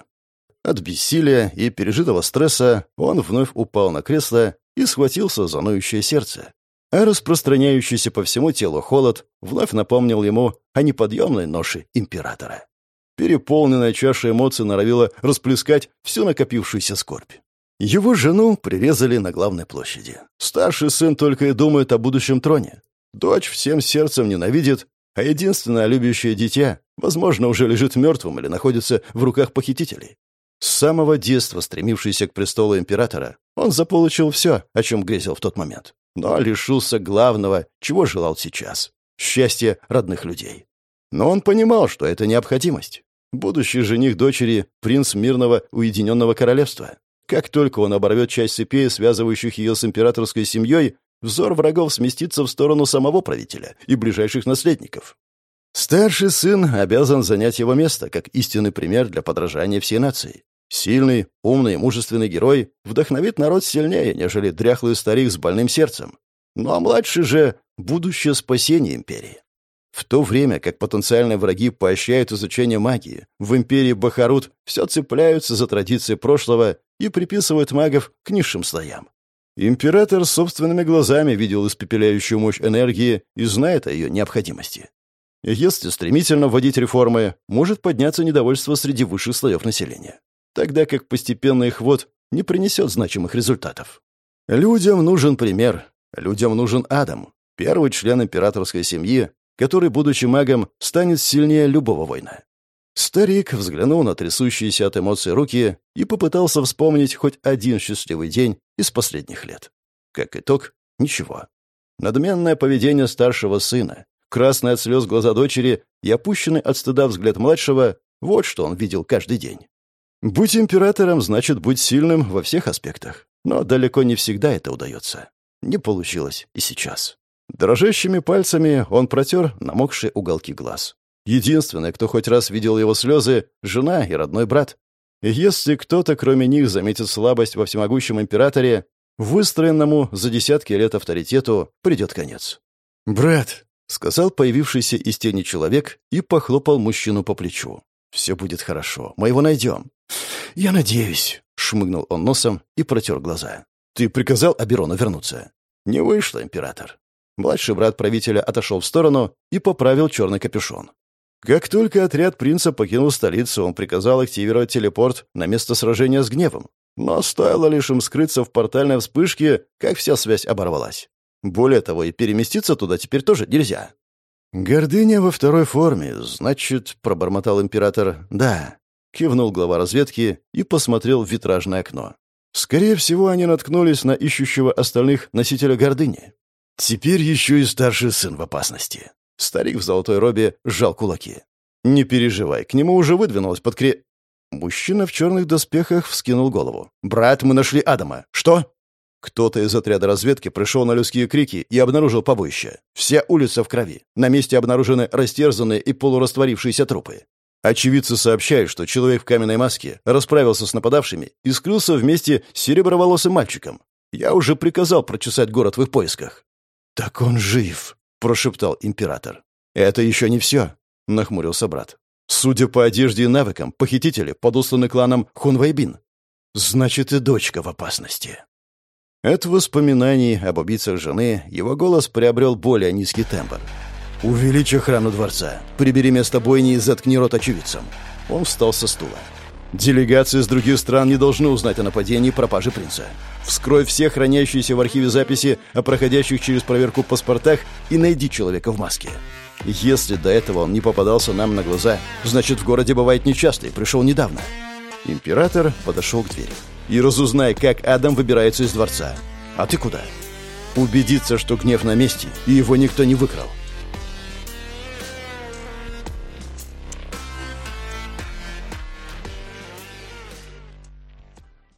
От бессилия и пережитого стресса он вновь упал на кресло и схватился за ноющее сердце. А распространяющийся по всему телу холод вновь напомнил ему о неподъемной ноше императора. Переполненная чаша эмоций норовила расплескать всю накопившуюся скорбь. Его жену прирезали на главной площади. Старший сын только и думает о будущем троне. Дочь всем сердцем ненавидит, а единственное любящее дитя, возможно, уже лежит мертвым или находится в руках похитителей. С самого детства стремившийся к престолу императора, он заполучил все, о чем грезил в тот момент, но лишился главного, чего желал сейчас — счастья родных людей. Но он понимал, что это необходимость. Будущий жених дочери — принц мирного уединенного королевства. Как только он оборвет часть цепей, связывающих ее с императорской семьей, взор врагов сместится в сторону самого правителя и ближайших наследников. Старший сын обязан занять его место, как истинный пример для подражания всей нации. Сильный, умный, мужественный герой вдохновит народ сильнее, нежели дряхлый старик с больным сердцем. Ну а младший же — будущее спасение империи. В то время как потенциальные враги поощряют изучение магии, в империи Бахарут все цепляются за традиции прошлого и приписывают магов к низшим слоям. Император собственными глазами видел испепеляющую мощь энергии и знает о ее необходимости. Если стремительно вводить реформы, может подняться недовольство среди высших слоев населения, тогда как постепенный их ввод не принесет значимых результатов. Людям нужен пример, людям нужен Адам, первый член императорской семьи, который, будучи магом, станет сильнее любого воина. Старик взглянул на трясущиеся от эмоций руки и попытался вспомнить хоть один счастливый день из последних лет. Как итог, ничего. Надменное поведение старшего сына, красные от слез глаза дочери и опущенный от стыда взгляд младшего — вот что он видел каждый день. Будь императором, значит быть сильным во всех аспектах. Но далеко не всегда это удается. Не получилось и сейчас. Дрожащими пальцами он протер намокшие уголки глаз. Единственный, кто хоть раз видел его слезы — жена и родной брат. Если кто-то, кроме них, заметит слабость во всемогущем императоре, выстроенному за десятки лет авторитету придет конец. «Брат», — сказал появившийся из тени человек и похлопал мужчину по плечу. «Все будет хорошо. Мы его найдем». «Я надеюсь», — шмыгнул он носом и протер глаза. «Ты приказал Аберону вернуться?» «Не вышло, император. Младший брат правителя отошел в сторону и поправил черный капюшон. Как только отряд принца покинул столицу, он приказал активировать телепорт на место сражения с гневом. Но стоило лишь им скрыться в портальной вспышке, как вся связь оборвалась. Более того, и переместиться туда теперь тоже нельзя. «Гордыня во второй форме, значит», — пробормотал император, — «да». Кивнул глава разведки и посмотрел в витражное окно. Скорее всего, они наткнулись на ищущего остальных носителя гордыни. Теперь еще и старший сын в опасности. Старик в золотой робе сжал кулаки. «Не переживай, к нему уже выдвинулась подкре...» Мужчина в черных доспехах вскинул голову. «Брат, мы нашли Адама. Что?» Кто-то из отряда разведки пришел на людские крики и обнаружил побоище. Вся улица в крови. На месте обнаружены растерзанные и полурастворившиеся трупы. Очевидцы сообщают, что человек в каменной маске расправился с нападавшими и скрылся вместе с сереброволосым мальчиком. Я уже приказал прочесать город в их поисках. «Так он жив», — прошептал император. «Это еще не все», — нахмурился брат. «Судя по одежде и навыкам, похитители подосланы кланом Хунвайбин. Значит, и дочка в опасности». От воспоминаний об убийцах жены его голос приобрел более низкий тембр. «Увеличь охрану дворца. Прибери место бойни и заткни рот очевидцам». Он встал со стула. Делегации из других стран не должны узнать о нападении и пропаже принца. Вскрой все хранящиеся в архиве записи о проходящих через проверку паспортах и найди человека в маске. Если до этого он не попадался нам на глаза, значит, в городе бывает нечасто и пришел недавно. Император подошел к двери. И разузнай, как Адам выбирается из дворца. А ты куда? Убедиться, что гнев на месте, и его никто не выкрал.